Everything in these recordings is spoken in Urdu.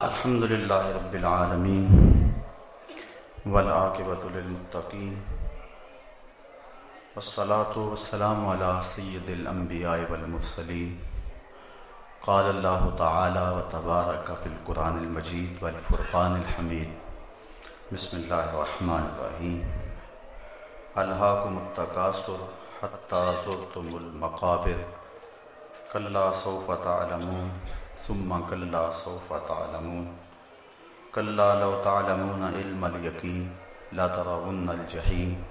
الحمد للہ رب العالمین والعاقبۃ للمتقین والصلاة والسلام على سید الانبیاء والمرسلین قال اللہ تعالی وتبارک فی القرآن المجید والفرقان الحمید بسم اللہ الرحمن الرحیم الہاکم التکاثر حتی زرتم المقابر کلا سوف تعلمون ثم كلا سوف تعلمون. كلا لو تعلمون علم اليقين لا ترون الجحيم.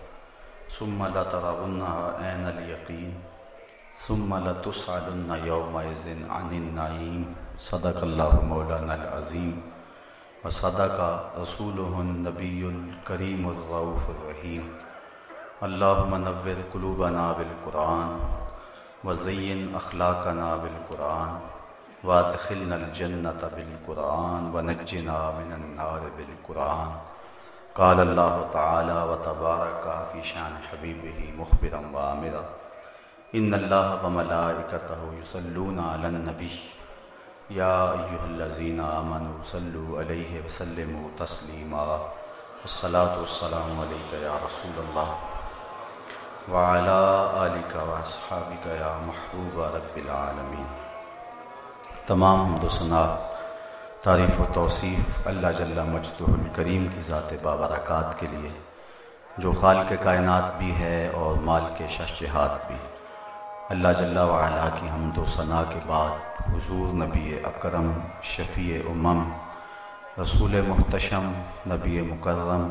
ثم لا ترونها عين اليقين. ثم لا تسألن يومئذ عن النعيم. صدق الله مولانا العظيم. وصدق رسوله النبي الكريم الرؤوف الرحيم. اللهم نور قلوبنا بالقرآن. وزين أخلاقنا بالقرآن. وادخلنا الجنة بالقرآن ونجنا من النار بالقرآن. قال الله تعالى وتبارك في شان حبيبه مخبرا وآمرا إن الله وملائكته يصلون على النبي. يا أيها الذين آمنوا صلوا عليه وسلموا تسليما. الصلاة والسلام عليك يا رسول الله. وعلى آلك وأصحابك يا محبوب رب العالمين. تمام حمد و ثناء، تعریف و توصیف اللہ جل مجد الکریم کی ذات بابرکات کے لیے، جو خال کے کائنات بھی ہے اور مال کے شہشہات بھی۔ اللہ جل وعلا کی حمد و ثناء کے بعد حضور نبی اکرم، شفیع امم، رسول محتشم نبی مکرم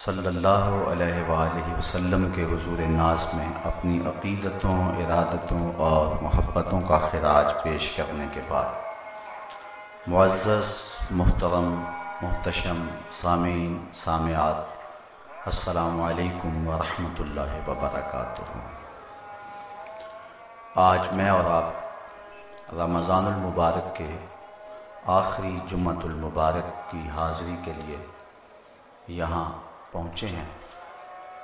صلی اللہ علیہ وآلہ وسلم کے حضور ناز میں اپنی عقیدتوں، ارادتوں اور محبتوں کا خراج پیش کرنے کے بعد، معزز، محترم، محتشم، سامعین، سامعات، السلام علیکم ورحمۃ اللہ وبرکاتہ۔ آج میں اور آپ رمضان المبارک کے آخری جمعۃ المبارک کی حاضری کے لیے یہاں پہنچے ہیں۔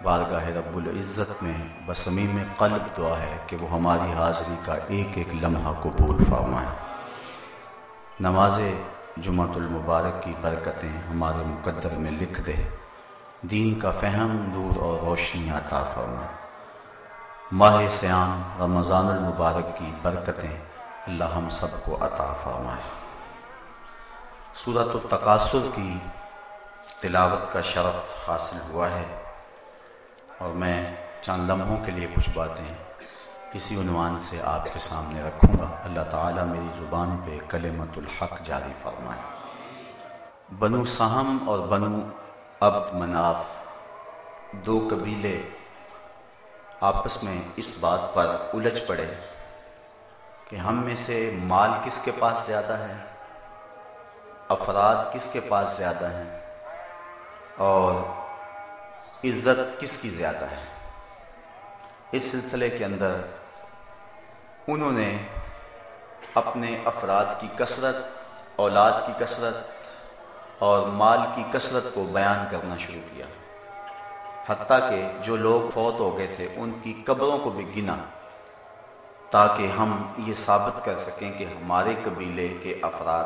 بارگاہ رب العزت میں بسمی میں قلب دعا ہے کہ وہ ہماری حاضری کا ایک ایک لمحہ قبول فرمائے۔ نماز جمعۃ المبارک کی برکتیں ہمارے مقدر میں لکھ دے۔ دین کا فہم دور اور روشنی عطا فرمائے ماہ سیام رمضان المبارک کی برکتیں اللہ ہم سب کو عطا فرمائے۔ صورت التقاصر کی تلاوت کا شرف حاصل ہوا ہے اور میں چند لمحوں کے لیے کچھ باتیں اسی عنوان سے آپ کے سامنے رکھوں گا۔ اللہ تعالیٰ میری زبان پہ کلمت الحق جاری فرمائے۔ بنو سہم اور بنو عبد مناف دو قبیلے آپس میں اس بات پر الجھ پڑے کہ ہم میں سے مال کس کے پاس زیادہ ہے؟ افراد کس کے پاس زیادہ ہیں؟ اور عزت کس کی زیادہ ہے؟ اس سلسلے کے اندر انہوں نے اپنے افراد کی کثرت، اولاد کی کثرت اور مال کی کثرت کو بیان کرنا شروع کیا۔ حتیٰ کہ جو لوگ فوت ہو گئے تھے، ان کی قبروں کو بھی گنا تاکہ ہم یہ ثابت کر سکیں کہ ہمارے قبیلے کے افراد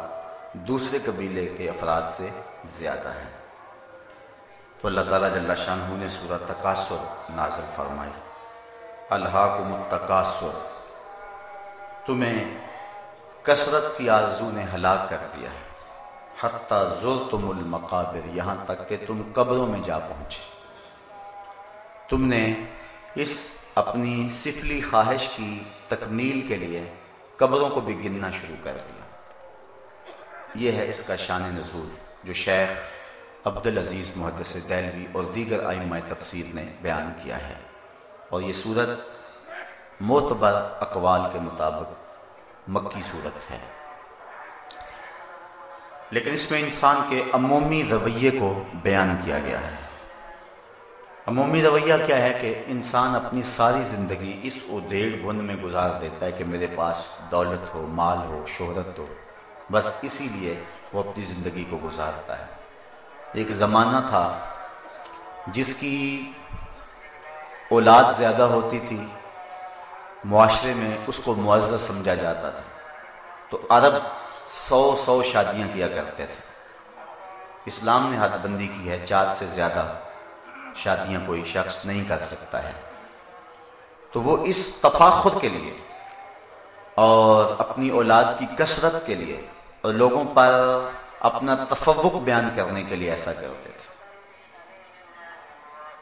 دوسرے قبیلے کے افراد سے زیادہ ہیں۔ تو اللہ تعالیٰ جل شاہ نے سورہ تقاصر نازل فرمائی۔ الحاکم التقاصر۔ تمہیں کثرت کی آرزو نے ہلاک کر دیا ہے۔ حتیٰ زرتم المقابر، یہاں تک کہ تم قبروں میں جا پہنچے۔ تم نے اس اپنی سفلی خواہش کی تکمیل کے لیے قبروں کو بھی گننا شروع کر دیا۔ یہ ہے اس کا شان نزول، جو شیخ عبدالعزیز محدث دہلوی اور دیگر آئمہ تفسیر نے بیان کیا ہے۔ اور یہ صورت معتبر اقوال کے مطابق مکی صورت ہے۔ لیکن اس میں انسان کے عمومی رویے کو بیان کیا گیا ہے۔ عمومی رویہ کیا ہے کہ انسان اپنی ساری زندگی اس ادیڑ بھن میں گزار دیتا ہے کہ میرے پاس دولت ہو، مال ہو، شہرت ہو۔ بس اسی لیے وہ اپنی زندگی کو گزارتا ہے۔ ایک زمانہ تھا جس کی اولاد زیادہ ہوتی تھی، معاشرے میں اس کو معزز سمجھا جاتا تھا۔ تو عرب سو سو شادیاں کیا کرتے تھے۔ اسلام نے حد بندی کی ہے، چار سے زیادہ شادیاں کوئی شخص نہیں کر سکتا ہے۔ تو وہ اس تفاخر کے لیے اور اپنی اولاد کی کثرت کے لیے اور لوگوں پر اپنا تفوق بیان کرنے کے لیے ایسا کرتے تھے۔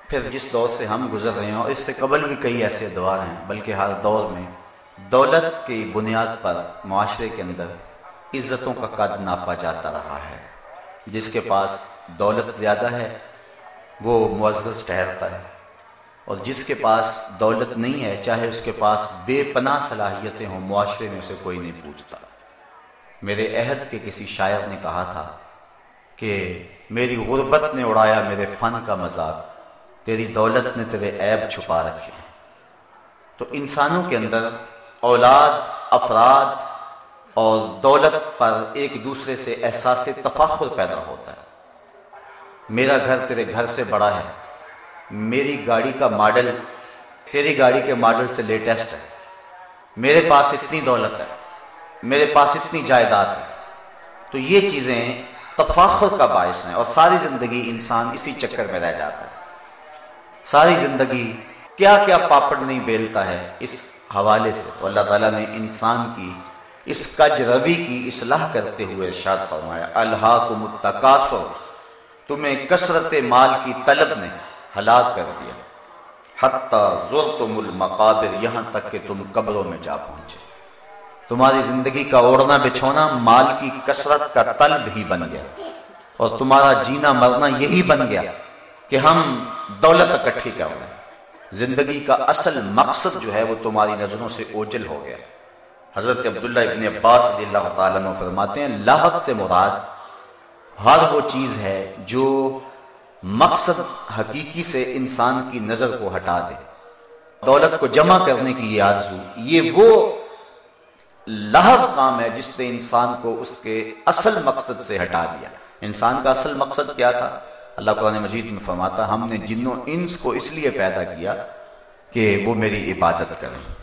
پھر جس دور سے ہم گزر رہے ہیں، اور اس سے قبل بھی کئی ایسے دور ہیں، بلکہ ہر دور میں دولت کی بنیاد پر معاشرے کے اندر عزتوں کا قد ناپا جاتا رہا ہے۔ جس کے پاس دولت زیادہ ہے، وہ معزز ٹھہرتا ہے۔ اور جس کے پاس دولت نہیں ہے، چاہے اس کے پاس بے پناہ صلاحیتیں ہوں، معاشرے میں اسے کوئی نہیں پوچھتا۔ میرے عہد کے کسی شاعر نے کہا تھا کہ میری غربت نے اڑایا میرے فن کا مذاق، تیری دولت نے تیرے عیب چھپا رکھے۔ ہیں تو انسانوں کے اندر اولاد، افراد اور دولت پر ایک دوسرے سے احساس تفاخر پیدا ہوتا ہے۔ میرا گھر تیرے گھر سے بڑا ہے۔ میری گاڑی کا ماڈل، تیری گاڑی کے ماڈل سے لیٹسٹ ہے۔ میرے پاس اتنی دولت ہے۔ میرے پاس اتنی جائیداد ہے۔ تو یہ چیزیں تفاخر کا باعث ہیں اور ساری زندگی انسان اسی چکر میں رہ جاتا ہے۔ ساری زندگی کیا کیا پاپڑ نہیں بیلتا ہے اس حوالے سے۔ تو اللہ تعالیٰ نے انسان کی اس کج روی کی اصلاح کرتے ہوئے ارشاد فرمایا اللہ کو متقاصر تمہیں کثرت مال کی طلب نے ہلاک کر دیا۔ حتیٰ زرتم المقابر، یہاں تک کہ تم قبروں میں جا پہنچے۔ تمہاری زندگی کا اوڑنا بچھونا مال کی کثرت کا طلب ہی بن گیا اور تمہارا جینا مرنا یہی بن گیا کہ ہم دولت اکٹھی کر لیں زندگی کا اصل مقصد جو ہے وہ تمہاری نظروں سے اوجل ہو گیا۔ حضرت عبداللہ ابن عباس رضی اللہ تعالیٰ عنہ فرماتے ہیں، لہب سے مراد ہر وہ چیز ہے جو مقصد حقیقی سے انسان کی نظر کو ہٹا دے۔ دولت کو جمع کرنے کی یہ آرزو، یہ وہ لہب کام ہے جس نے انسان کو اس کے اصل مقصد سے ہٹا دیا۔ انسان کا اصل مقصد کیا تھا؟ اللہ قرآن مجید میں فرماتا، ہم نے جنوں انس کو اس لیے پیدا کیا کہ وہ میری عبادت کریں۔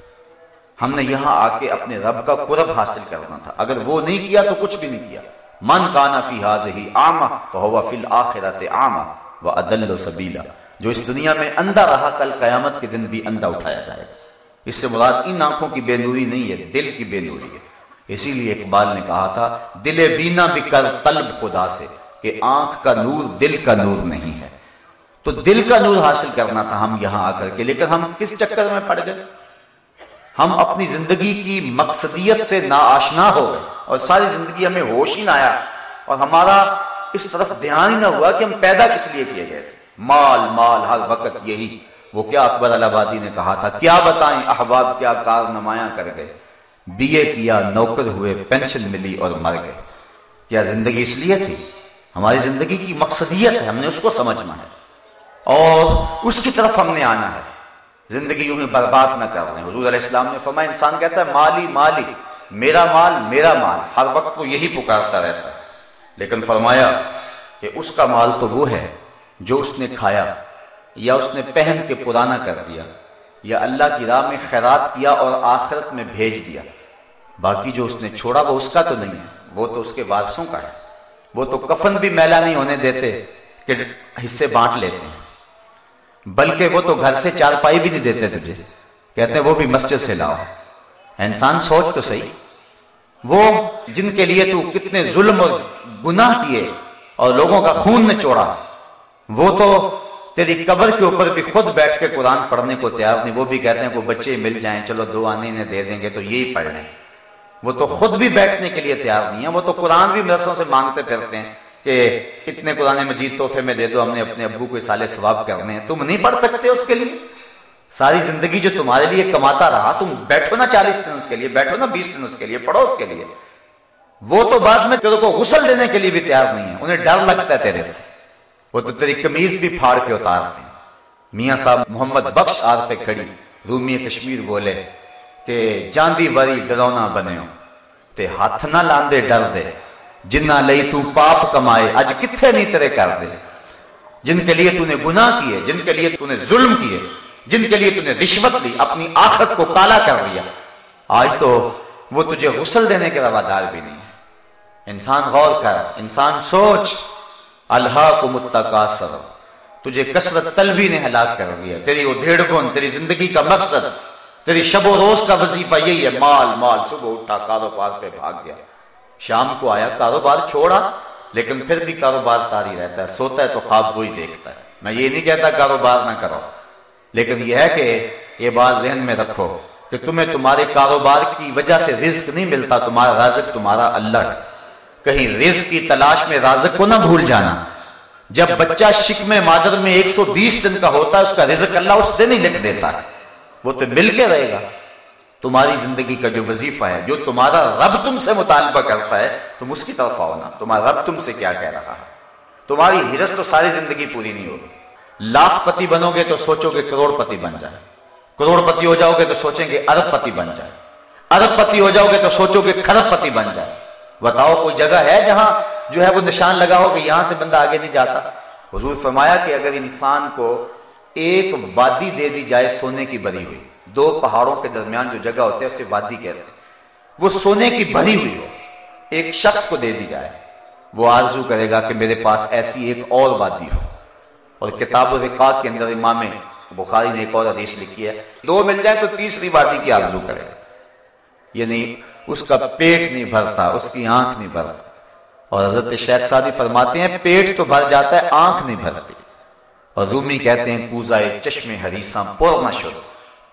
ہم نے یہاں آ کے اپنے رب کا قرب حاصل کرنا تھا۔ اگر وہ نہیں کیا تو کچھ بھی نہیں کیا۔ من کانا فی حاضی آما فہو فی الآخرت آما و عدل و سبیلا۔ جو اس دنیا میں اندھا رہا، کل قیامت کے دن بھی اندھا اٹھایا جائے گا۔ اس سے مراد ان آنکھوں کی بے نوری نہیں ہے، دل کی بے نوری ہے۔ اسی لیے اقبال نے کہا تھا، دل بینا بھی کر طلب خدا سے کہ آنکھ کا نور دل کا نور نہیں ہے۔ تو دل کا نور حاصل کرنا تھا ہم یہاں آ کر کے، لیکن ہم کس چکر میں پڑ گئے؟ ہم اپنی زندگی کی مقصدیت سے نا آشنا ہو گئے اور ساری زندگی ہمیں ہوش ہی نہ آیا۔ اور ہمارا اس طرف دھیان ہی نہ ہوا کہ ہم پیدا کس لیے کیے گئے تھے۔ مال مال، ہر وقت یہی۔ وہ کیا اکبر الہبادی نے کہا تھا؟ کیا بتائیں احباب کیا کار نمایاں کر گئے؟ بی اے کیا، نوکر ہوئے، پینشن ملی اور مر گئے۔ کیا زندگی اس لیے تھی؟ ہماری زندگی کی مقصدیت ہے، ہم نے اس کو سمجھنا ہے۔ اور اس کی طرف ہم نے آنا ہے۔ زندگی یوں ہی برباد نہ کر رہے ہیں حضور علیہ السلام نے فرمایا، انسان کہتا ہے، مالی مالی، میرا مال میرا مال۔ ہر وقت وہ یہی پکارتا رہتا ہے۔ لیکن فرمایا کہ اس کا مال تو وہ ہے جو اس نے کھایا۔ یا اس نے پہن کے پرانا کر دیا، یا اللہ کی راہ میں خیرات کیا اور آخرت میں بھیج دیا۔ باقی جو اس نے چھوڑا وہ اس کا تو نہیں ہے، وہ تو اس کے وارثوں کا ہے۔ وہ تو کفن بھی میلا نہیں ہونے دیتے کہ حصے بانٹ لیتے ہیں۔ بلکہ وہ تو گھر سے چار پائی بھی نہیں دیتے تجھے۔ کہتے ہیں وہ بھی مسجد سے لاؤ۔ انسان سوچ تو صحیح۔ وہ جن کے لیے تو کتنے ظلم اور گناہ کیے اور لوگوں کا خون نے چوڑا، وہ تو تیری قبر کے اوپر بھی خود بیٹھ کے قرآن پڑھنے کو تیار نہیں، وہ بھی کہتے ہیں کوئی بچے مل جائیں، چلو دو آنے نے دے دیں گے تو یہی پڑھ لیں۔ وہ تو خود بھی بیٹھنے کے لیے تیار نہیں ہے وہ تو قرآن بھی مدرسوں سے مانگتے پھرتے ہیں کہ اتنے قرآن مجید تحفے میں دے دو، ہم نے اپنے ابو کو سالے ثواب کرنے ہیں۔ تم نہیں پڑھ سکتے اس کے لیے۔ ساری زندگی جو تمہارے لیے کماتا رہا، تم بیٹھو نا چالیس دن اس کے لیے، بیٹھو نا بیس دن اس کے لیے، پڑھو اس کے لیے۔ وہ تو بعد میں تیرے کو غسل دینے کے لیے بھی تیار نہیں ہے انہیں ڈر لگتا ہے تیرے سے۔ وہ تو تیری کمیز بھی پھاڑ کے اتارتے ہیں میاں صاحب محمد بخش آر پہ کھڑی، رومی کشمیر بولے کہ جاندی وری ڈرونا بنے ہو تے ہاتھ نہ لاندے ڈر دے، جنہ لئی تو پاپ کمائے، اج کتھے نہیں تیرے کر دے؟ جن کے لیے تو نے گناہ کیے، جن کے لیے تو نے ظلم کیے، جن کے لیے تو نے رشوت لی اپنی آخرت کو کالا کر لیا آج تو وہ تجھے غسل دینے کے روادار بھی نہیں ہے۔ انسان غور کر، انسان سوچ۔ اللہ کو متقاصر تجھے کثرت طلبی نے ہلاک کر دیا، تیری وہ گن تیری زندگی کا مقصد، تیری شب و روز کا وظیفہ یہی ہے، مال مال، صبح اٹھا، کاروبار پہ بھاگ گیا۔ شام کو آیا، کاروبار چھوڑا، لیکن پھر بھی کاروبار تاری رہتا ہے، سوتا ہے تو خواب وہی دیکھتا ہے۔ میں یہ نہیں کہتا کاروبار نہ کرو، لیکن یہ ہے کہ یہ بات ذہن میں رکھو کہ تمہیں تمہارے کاروبار کی وجہ سے رزق نہیں ملتا، تمہارا رازق تمہارا اللہ ہے۔ کہیں رزق کی تلاش میں رازق کو نہ بھول جانا۔ جب بچہ شکم مادر میں ایک سو بیس دن کا ہوتا ہے، اس کا رزق اللہ اس دن ہی لکھ دیتا ہے۔ وہ تو مل کے رہے گا۔ تمہاری زندگی کا جو وظیفہ ہے، جو تمہارا رب تم سے مطالبہ کرتا ہے، تم اس کی طرف آؤ نا۔ تمہارا رب تم سے کیا کہہ رہا ہے؟ تمہاری ہرس تو ساری زندگی پوری نہیں ہوگی۔ لاکھ پتی بنو گے تو سوچو گے کروڑ پتی بن جائے۔ کروڑ پتی ہو جاؤ گے تو سوچیں گے ارب پتی بن جائے۔ ارب پتی ہو جاؤ گے تو سوچو گے کھرب پتی بن جائے۔ بتاؤ کوئی جگہ ہے جہاں جو ہے وہ نشان لگا ہو کہ یہاں سے بندہ آگے نہیں جاتا؟ حضور فرمایا کہ اگر انسان کو ایک وادی دے دی جائے سونے کی بری ہوئی، دو پہاڑوں کے درمیان جو جگہ ہوتے ہیں اسے وادی کہتے ہیں، وہ سونے کی بری ہوئی ہو، ایک شخص کو دے دی جائے، وہ آرزو کرے گا کہ میرے پاس ایسی ایک اور وادی ہو۔ اور کتاب و رقاق کے اندر امام بخاری نے ایک اور حدیث لکھی ہے، دو مل جائیں تو تیسری وادی کی آرزو کرے گا۔ یعنی اس کا پیٹ نہیں بھرتا، اس کی آنکھ نہیں بھرتا اور حضرت شیخ سادی فرماتے ہیں، پیٹ تو بھر جاتا ہے، آنکھ نہیں بھرتی۔ اور رومی کہتے ہیں، کوزائے چشم حریساں پر نہ شد۔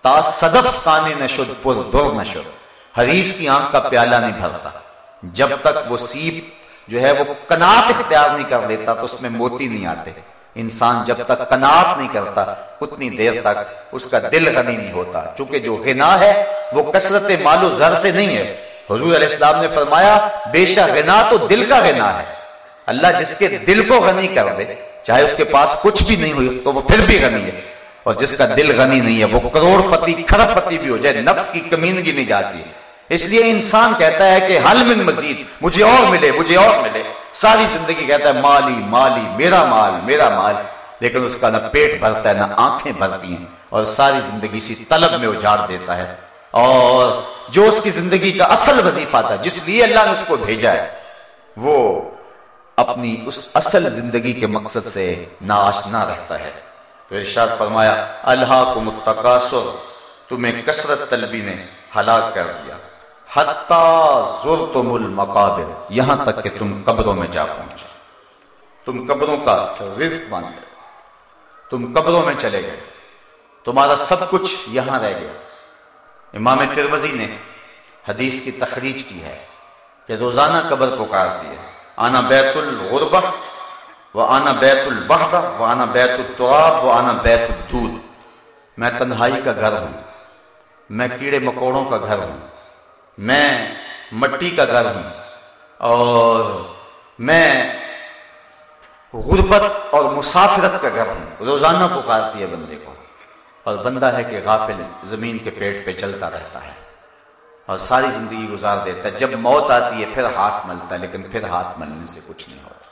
تا صدف کانے نہ شد، پر در نہ شد۔ حریس کی آنکھ کا پیالہ نہیں بھرتا۔ جب تک وہ سیپ جو ہے، وہ کنات اختیار نہیں کر لیتا، تو اس میں موتی نہیں آتے۔ انسان جب تک کنات نہیں کرتا، اتنی دیر تک اس کا دل غنی نہیں ہوتا۔ چونکہ جو غنا ہے، وہ کثرت مال و زر سے نہیں ہے۔ حضور علیہ السلام نے فرمایا، بے شک غنا تو دل کا غنا ہے۔ اللہ جس کے دل کو غنی کر دے، چاہے اس کے پاس کچھ بھی نہیں ہوئی، تو وہ پھر بھی غنی ہے۔ اور جس کا دل غنی نہیں ہے، وہ کروڑ پتی کھرب پتی بھی ہو جائے، نفس کی کمینگی نہیں جاتی۔ اس لیے انسان کہتا ہے کہ حل من مزید، مجھے اور ملے، مجھے اور ملے۔ ساری زندگی کہتا ہے، مالی مالی، میرا مال میرا مال۔ لیکن اس کا نہ پیٹ بھرتا ہے، نہ آنکھیں بھرتی ہیں۔ اور ساری زندگی اسی طلب میں اجاڑ دیتا ہے۔ اور جو اس کی زندگی کا اصل وظیفہ تھا، جس لیے اللہ نے اس کو بھیجا ہے، وہ اپنی اس اصل زندگی کے مقصد سے ناشنا رہتا ہے۔ تو ارشاد فرمایا اللہ کو متقاصر تمہیں کثرت طلبی نے ہلاک کر دیا۔ زرتم المقابر، یہاں تک کہ تم قبروں میں جا پہنچے۔ تم قبروں کا رزق مان گئے تم قبروں میں چلے گئے۔ تمہارا سب کچھ یہاں رہ گیا۔ امام تروزی نے حدیث کی تخریج کی ہے کہ روزانہ قبر پکارتی ہے۔ آنا بیت الغربہ، و آنا بیت الوحدہ، و آنا بیت التراب، و آنا بیت الدود۔ میں تنہائی کا گھر ہوں، میں کیڑے مکوڑوں کا گھر ہوں، میں مٹی کا گھر ہوں، اور میں غربت اور مسافرت کا گھر ہوں۔ روزانہ پکارتی ہے بندے کو۔ اور بندہ ہے کہ غافل زمین کے پیٹ پہ چلتا رہتا ہے۔ اور ساری زندگی گزار دیتا ہے۔ جب موت آتی ہے پھر ہاتھ ملتا ہے، لیکن پھر ہاتھ ملنے سے کچھ نہیں ہوتا۔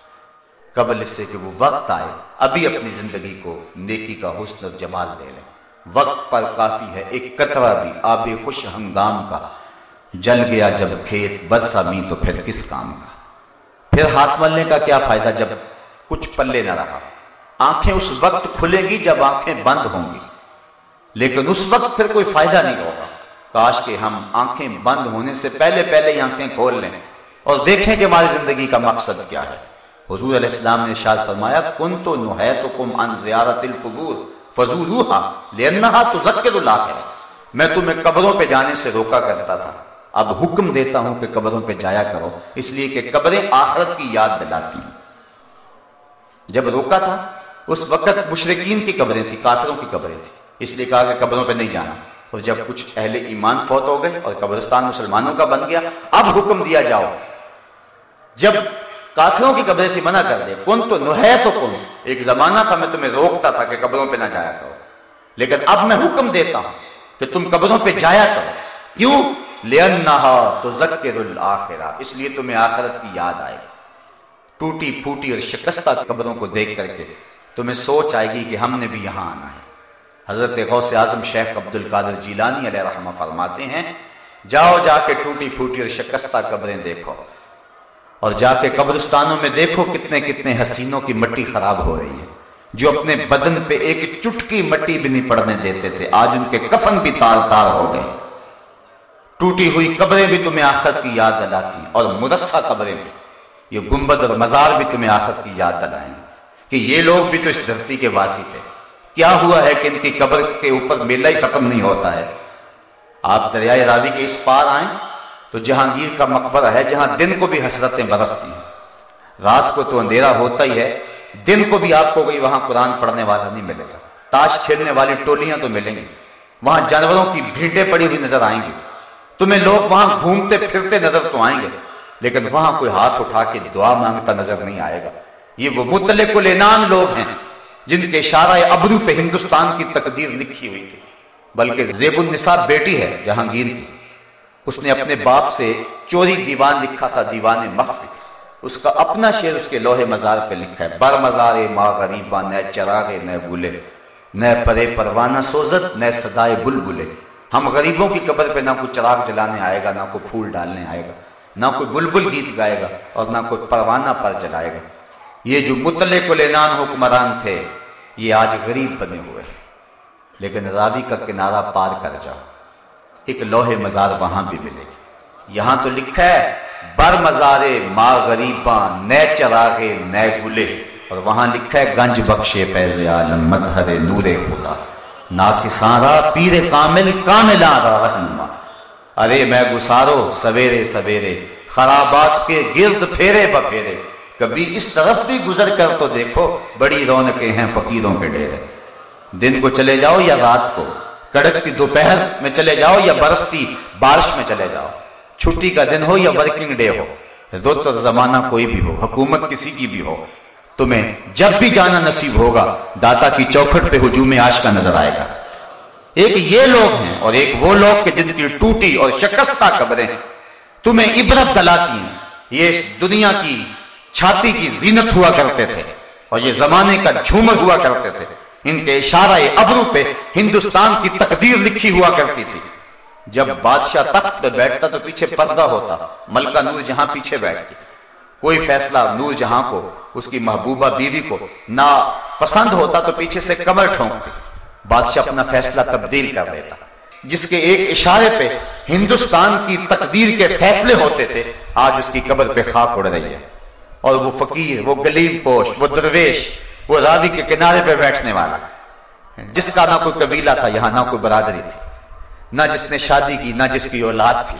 قبل اس سے کہ وہ وقت آئے، ابھی اپنی زندگی کو نیکی کا حسن اور جمال دے لیں۔ وقت پر کافی ہے، ایک قطرہ بھی، آب خوش ہنگام کا۔ جل گیا جب کھیت، برسا می تو پھر کس کام کا؟ پھر ہاتھ ملنے کا کیا فائدہ جب کچھ پلے نہ رہا؟ آنکھیں اس وقت کھلیں گی جب آنکھیں بند ہوں گی۔ لیکن اس وقت پھر کوئی فائدہ نہیں ہوگا۔ کاش کہ ہم آنکھیں بند ہونے سے پہلے پہلے ہی آنکھیں کھول لیں اور دیکھیں کہ ہماری زندگی کا مقصد کیا ہے۔ حضور علیہ السلام نے ارشاد فرمایا کن تو نہیتکم عن زیارت القبور فزوروها لانها تذکر الاخرہ میں تمہیں قبروں پہ جانے سے روکا کرتا تھا۔ اب حکم دیتا ہوں کہ قبروں پہ جایا کرو، اس لیے کہ قبریں آخرت کی یاد دلاتی ہیں۔ جب روکا تھا اس وقت مشرقین کی قبریں تھی کافروں کی قبریں تھی اس لیے کہا کہ قبروں پہ نہیں جانا۔ اور جب کچھ اہل ایمان فوت ہو گئے اور قبرستان مسلمانوں کا بن گیا، اب حکم دیا جاؤ۔ جب کافروں کی قبریں تھی منع کر دے۔ کن تو نہ تو کن۔ ایک زمانہ تھا، میں تمہیں روکتا تھا کہ قبروں پہ نہ جایا کرو۔ لیکن اب میں حکم دیتا ہوں کہ تم قبروں پہ جایا کرو۔ کیوں؟ لِأَنَّهَا تُزَكِّرُ الْآخِرَةِ۔ اس لیے تمہیں آخرت کی یاد آئے ٹوٹی پھوٹی اور شکستہ قبروں کو دیکھ کر کے۔ تمہیں سوچ آئے گی کہ ہم نے بھی یہاں آنا ہے۔ حضرت غوث اعظم شیخ عبد القادر جیلانی علیہ رحمہ فرماتے ہیں، جاؤ جا کے ٹوٹی پھوٹی اور شکستہ قبریں دیکھو۔ اور جا کے قبرستانوں میں دیکھو کتنے کتنے حسینوں کی مٹی خراب ہو رہی ہے۔ جو اپنے بدن پہ ایک چٹکی مٹی بھی نہیں پڑنے دیتے تھے، آج ان کے کفن بھی تار تار ہو گئے۔ ٹوٹی ہوئی قبریں بھی تمہیں آخر کی یاد دلاتی اور مرسہ قبریں بھی۔ یہ گنبد اور مزار بھی تمہیں آخر کی یاد دلائیں کہ یہ لوگ بھی تو اس دھرتی کے واسی تھے۔ کیا ہوا ہے کہ ان کی قبر کے اوپر میلہ ہی ختم نہیں ہوتا ہے؟ آپ دریائے راوی کے اس پار آئیں تو جہانگیر کا مقبرہ ہے جہاں دن کو بھی حسرتیں برستی ہیں۔ رات کو تو اندھیرا ہوتا ہی ہے، دن کو بھی آپ کو کوئی وہاں قرآن پڑھنے والا نہیں ملے گا۔ تاش کھیلنے والی ٹولیاں تو ملیں گی۔ وہاں جانوروں کی بھیٹیں پڑی ہوئی نظر آئیں گی۔ تمہیں لوگ وہاں گھومتے پھرتے نظر تو آئیں گے، لیکن وہاں کوئی ہاتھ اٹھا کے دعا مانگتا نظر نہیں آئے گا۔ یہ وہ متعلق العنان لوگ ہیں جن کے اشارہ ابرو پہ ہندوستان کی تقدیر لکھی ہوئی تھی۔ بلکہ زیب النصاب بیٹی ہے جہانگیر کی۔ اس نے اپنے باپ سے چوری دیوان لکھا تھا، دیوان مخفی اس کا اپنا شعر اس کے لوہے مزار پہ لکھا ہے۔ بر مزار ماں غریبا نئے چراغے نئے بولے نئے پرے پروانہ سوزت نئے صدائے بل بلے ہم غریبوں کی قبر پہ نہ کوئی چراغ جلانے آئے گا، نہ کوئی پھول ڈالنے آئے گا، نہ کوئی بلبل گیت گائے گا اور نہ کوئی پروانہ پر جلائے گا۔ یہ جو مطلق العنان حکمران تھے، یہ آج غریب بنے ہوئے لیکن راوی کا کنارہ پار کر جاؤ۔ ایک لوہے مزار وہاں بھی ملے گی۔ یہاں تو لکھا ہے، بر مزارے ماں غریباں، نئے چراغے، نئے گلے۔ اور وہاں لکھا ہے، گنج بخشے فیض عالم، مظہر نور خدا۔ نا پیر کامل کاملا رہنما۔ ارے میں گسارو، سویرے سویرے۔ خرابات کے گرد پھیرے بپھیرے۔ کبھی اس طرف بھی گزر کر تو دیکھو، بڑی رونقیں ہیں فقیروں کے ڈیرے دن کو چلے جاؤ یا رات کو؟ کڑکتی دوپہر میں چلے جاؤ یا برستی بارش میں چلے جاؤ؟ چھٹی کا دن ہو یا ورکنگ ڈے ہو؟ رت اور زمانہ کوئی بھی ہو، حکومت کسی کی بھی ہو۔ تمہیں جب بھی جانا نصیب ہوگا، داتا کی چوکھٹ پہ ہجوم آش کا نظر آئے گا۔ ایک یہ لوگ ہیں اور ایک وہ لوگ کہ جن کی ٹوٹی اور شکستہ قبریں۔ تمہیں عبرت دلاتی ہیں۔ یہ اس دنیا کی چھاتی کی زینت ہوا کرتے تھے اور یہ زمانے کا جھومر ہوا کرتے تھے۔ ان کے اشارہ ابرو پہ ہندوستان کی تقدیر لکھی ہوا کرتی تھی۔ جب بادشاہ تخت پہ بیٹھتا تو پیچھے پردہ ہوتا، ملکہ نور جہاں پیچھے بیٹھتی کوئی فیصلہ نور جہاں کو، اس کی محبوبہ بیوی کو نہ پسند ہوتا تو پیچھے سے کمر ٹھونکتی۔ بادشاہ اپنا فیصلہ تبدیل کر لیتا۔ جس کے ایک اشارے پہ ہندوستان کی تقدیر کے فیصلے ہوتے تھے، آج اس کی قبر پہ خاک اڑ رہی ہے۔ اور وہ فقیر، وہ گلیم پوش، وہ درویش، وہ راوی کے کنارے پہ بیٹھنے والا۔ جس کا نہ کوئی قبیلہ تھا، یہاں نہ کوئی برادری تھی۔ نہ جس نے شادی کی، نہ جس کی اولاد تھی۔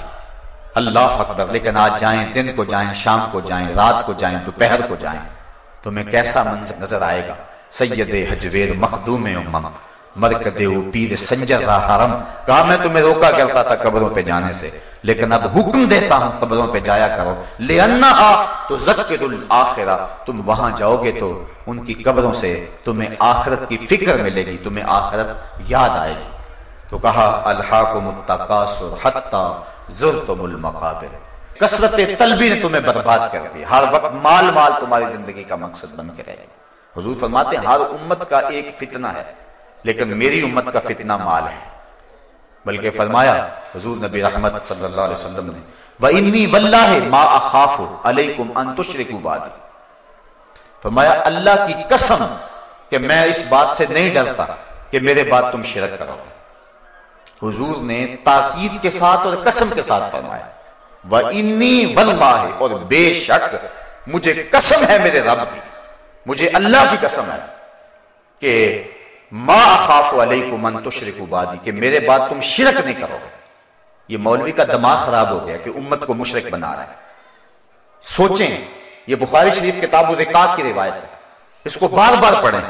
اللہ اکبر، لیکن آج جائیں، دن کو جائیں، شام کو جائیں، رات کو جائیں، دوپہر کو جائیں۔ تمہیں کیسا منظر نظر آئے گا؟ سید حجویر مخدوم امم۔ مرکد پیر سنجر را حرم، کہا، میں تمہیں روکا کرتا تھا قبروں پہ جانے سے، لیکن اب حکم دیتا ہوں، قبروں پہ جایا کرو۔ لِأَنَّهَا تُزَكِّدُ الْآخِرَةِ، تم وہاں جاؤ گے تو ان کی قبروں سے تمہیں آخرت کی فکر ملے گی، تمہیں آخرت یاد آئے گی۔ تو کہا الحاکم التقاسر حتی زرتم المقابر۔ کسرت طلبی نے تمہیں برباد کر دی ہر وقت مال مال تمہاری زندگی کا مقصد بن کے رہے۔ حضور فرماتے ہیں، ہر امت کا ایک فتنہ ہے۔ لیکن میری امت کا فتنہ مال ہے۔ بلکہ فرمایا حضور نبی رحمت صلی اللہ علیہ وسلم نے وَإِنِّي وَاللَّهِ مَا أَخَافُ عَلَيْكُمْ أَن تُشْرِكُوا بَعْدِ فرمایا اللہ کی قسم کہ میں اس بات سے نہیں ڈرتا کہ میرے بعد تم شرک کرو حضور نے تاکید کے ساتھ اور قسم کے ساتھ فرمایا وَإِنِّي وَاللَّهِ اور بے شک مجھے قسم ہے میرے رب کی مجھے اللہ کی قسم ہے کہ ما اخاف علیکم ان تشرکوا بعدی کہ میرے بعد تم شرک نہیں کرو گے۔ یہ مولوی کا دماغ خراب ہو گیا کہ امت کو مشرک بنا رہا ہے۔ سوچیں، یہ بخاری شریف کتاب و کی روایت ہے۔ اس کو بار بار پڑھیں۔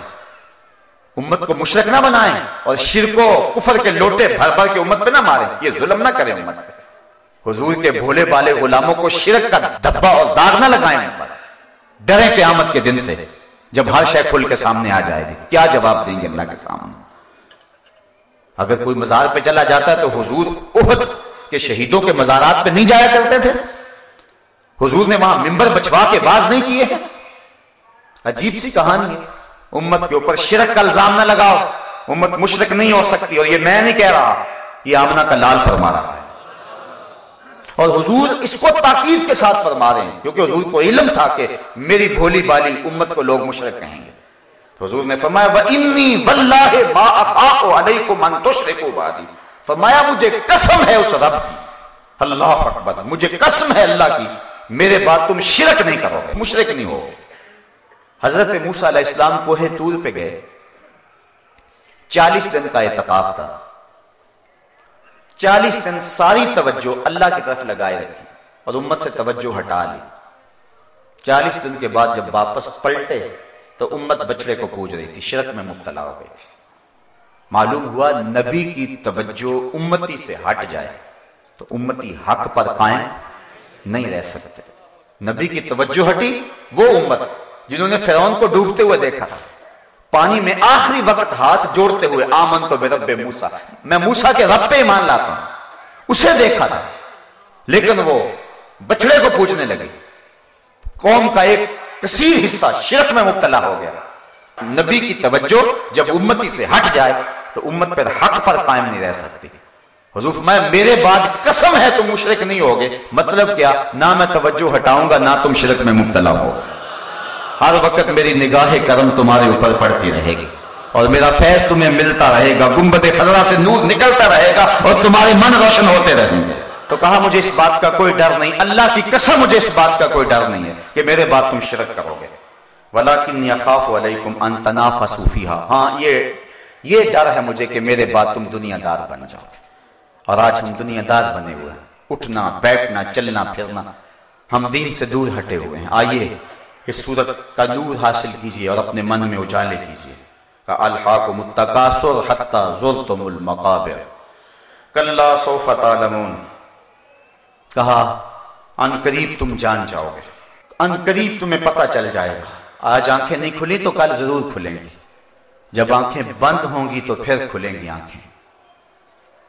امت کو مشرک نہ بنائیں اور شرک و کفر کے لوٹے، بھر بھر کے امت پہ نہ ماریں۔ یہ ظلم نہ کریں امت پہ۔ حضور کے بھولے بالے غلاموں کو شرک کا دبا اور داغ نہ لگائیں۔ ڈریں قیامت کے دن سے۔ جب ہر شے کھل کے سامنے آ جائے گی۔ کیا جواب دیں گے اللہ کے سامنے؟ اگر کوئی مزار پہ چلا جاتا تو حضور احد کے شہیدوں کے مزارات پہ نہیں جایا کرتے تھے۔ حضور نے وہاں ممبر بچوا کے باز نہیں کیے ہیں۔ عجیب سی کہانی ہے۔ امت کے اوپر شرک کا الزام نہ لگاؤ۔ امت مشرک نہیں ہو سکتی اور یہ میں نہیں کہہ رہا۔ یہ آمنہ کا لال فرما رہا ہے۔ اور حضور اس کو تاکید کے ساتھ فرما رہے ہیں، کیونکہ حضور کو علم تھا کہ میری بھولی بالی امت کو لوگ مشرق کہیں گے۔ حضور نے فرمایا، وَإِنِّي وَاللَّهِ مَا أَخَاقُ عَلَيْكُمْ أَن تُشْرِكُوا بَعْدِي۔ فرمایا، مجھے قسم ہے اس رب کی۔ اللہ اکبر، مجھے قسم ہے اللہ کی، میرے بعد تم شرک نہیں کرو گے، مشرک نہیں ہو حضرت موسیٰ علیہ السلام کوہ تور پہ گئے۔ چالیس دن کا اعتقاف تھا۔ چالیس دن ساری توجہ اللہ کی طرف لگائے رکھی اور امت سے توجہ ہٹا لی۔ چالیس دن کے بعد جب واپس پلٹے تو امت بچڑے کو پوج رہی تھی، شرک میں مبتلا ہو گئی تھی۔ معلوم ہوا نبی کی توجہ امتی سے ہٹ جائے تو امتی حق پر قائم نہیں رہ سکتے۔ نبی کی توجہ ہٹی وہ امت جنہوں نے فیرون کو ڈوبتے ہوئے دیکھا۔ تھا پانی میں آخری وقت ہاتھ جوڑتے ہوئے آمن تو بے رب موسا میں موسا کے رب پہ ایمان لاتا ہوں۔ اسے دیکھا تھا۔ لیکن وہ بچڑے کو پوچھنے لگے قوم کا ایک کثیر حصہ شرک میں مبتلا ہو گیا۔ نبی کی توجہ جب امتی سے ہٹ جائے تو امت پر حق پر قائم نہیں رہ سکتی۔ حضور میں میرے بعد قسم ہے تم مشرک نہیں ہوگے۔ مطلب کیا؟ نہ میں توجہ ہٹاؤں گا، نہ تم شرک میں مبتلا ہوگا ہر وقت میری نگاہ کرم تمہارے اوپر پڑتی رہے گی اور میرا فیض تمہیں ملتا رہے گا، گنبد خزرہ سے نور نکلتا رہے گا اور تمہارے من روشن ہوتے رہیں گے۔ تو کہا مجھے اس بات کا کوئی ڈر نہیں، اللہ کی قسم مجھے اس بات کا کوئی ڈر نہیں ہے کہ میرے بات تم شرک کرو گے۔ ولیکن یخاف علیکم ان تنافسوا فیھا ہاں یہ یہ ڈر ہے مجھے کہ میرے بعد تم دنیا دار بن جاؤ گے۔ اور آج ہم دنیا دار بنے ہوئے ہیں۔ اٹھنا، بیٹھنا، چلنا، پھرنا۔ ہم دین سے دور ہٹے ہوئے ہیں۔ آئیے اس صورت کا نور حاصل کیجیے اور اپنے من میں اجالے کیجیے۔ الحاکم التکاسر حتی زرتم المقابر۔ کلا سوف تعلمون۔ کہا، ان قریب تم جان جاؤ گے۔ ان قریب تمہیں پتہ چل جائے گا۔ آج آنکھیں نہیں کھلی تو کل ضرور کھلیں گی۔ جب آنکھیں بند ہوں گی تو پھر کھلیں گی آنکھیں۔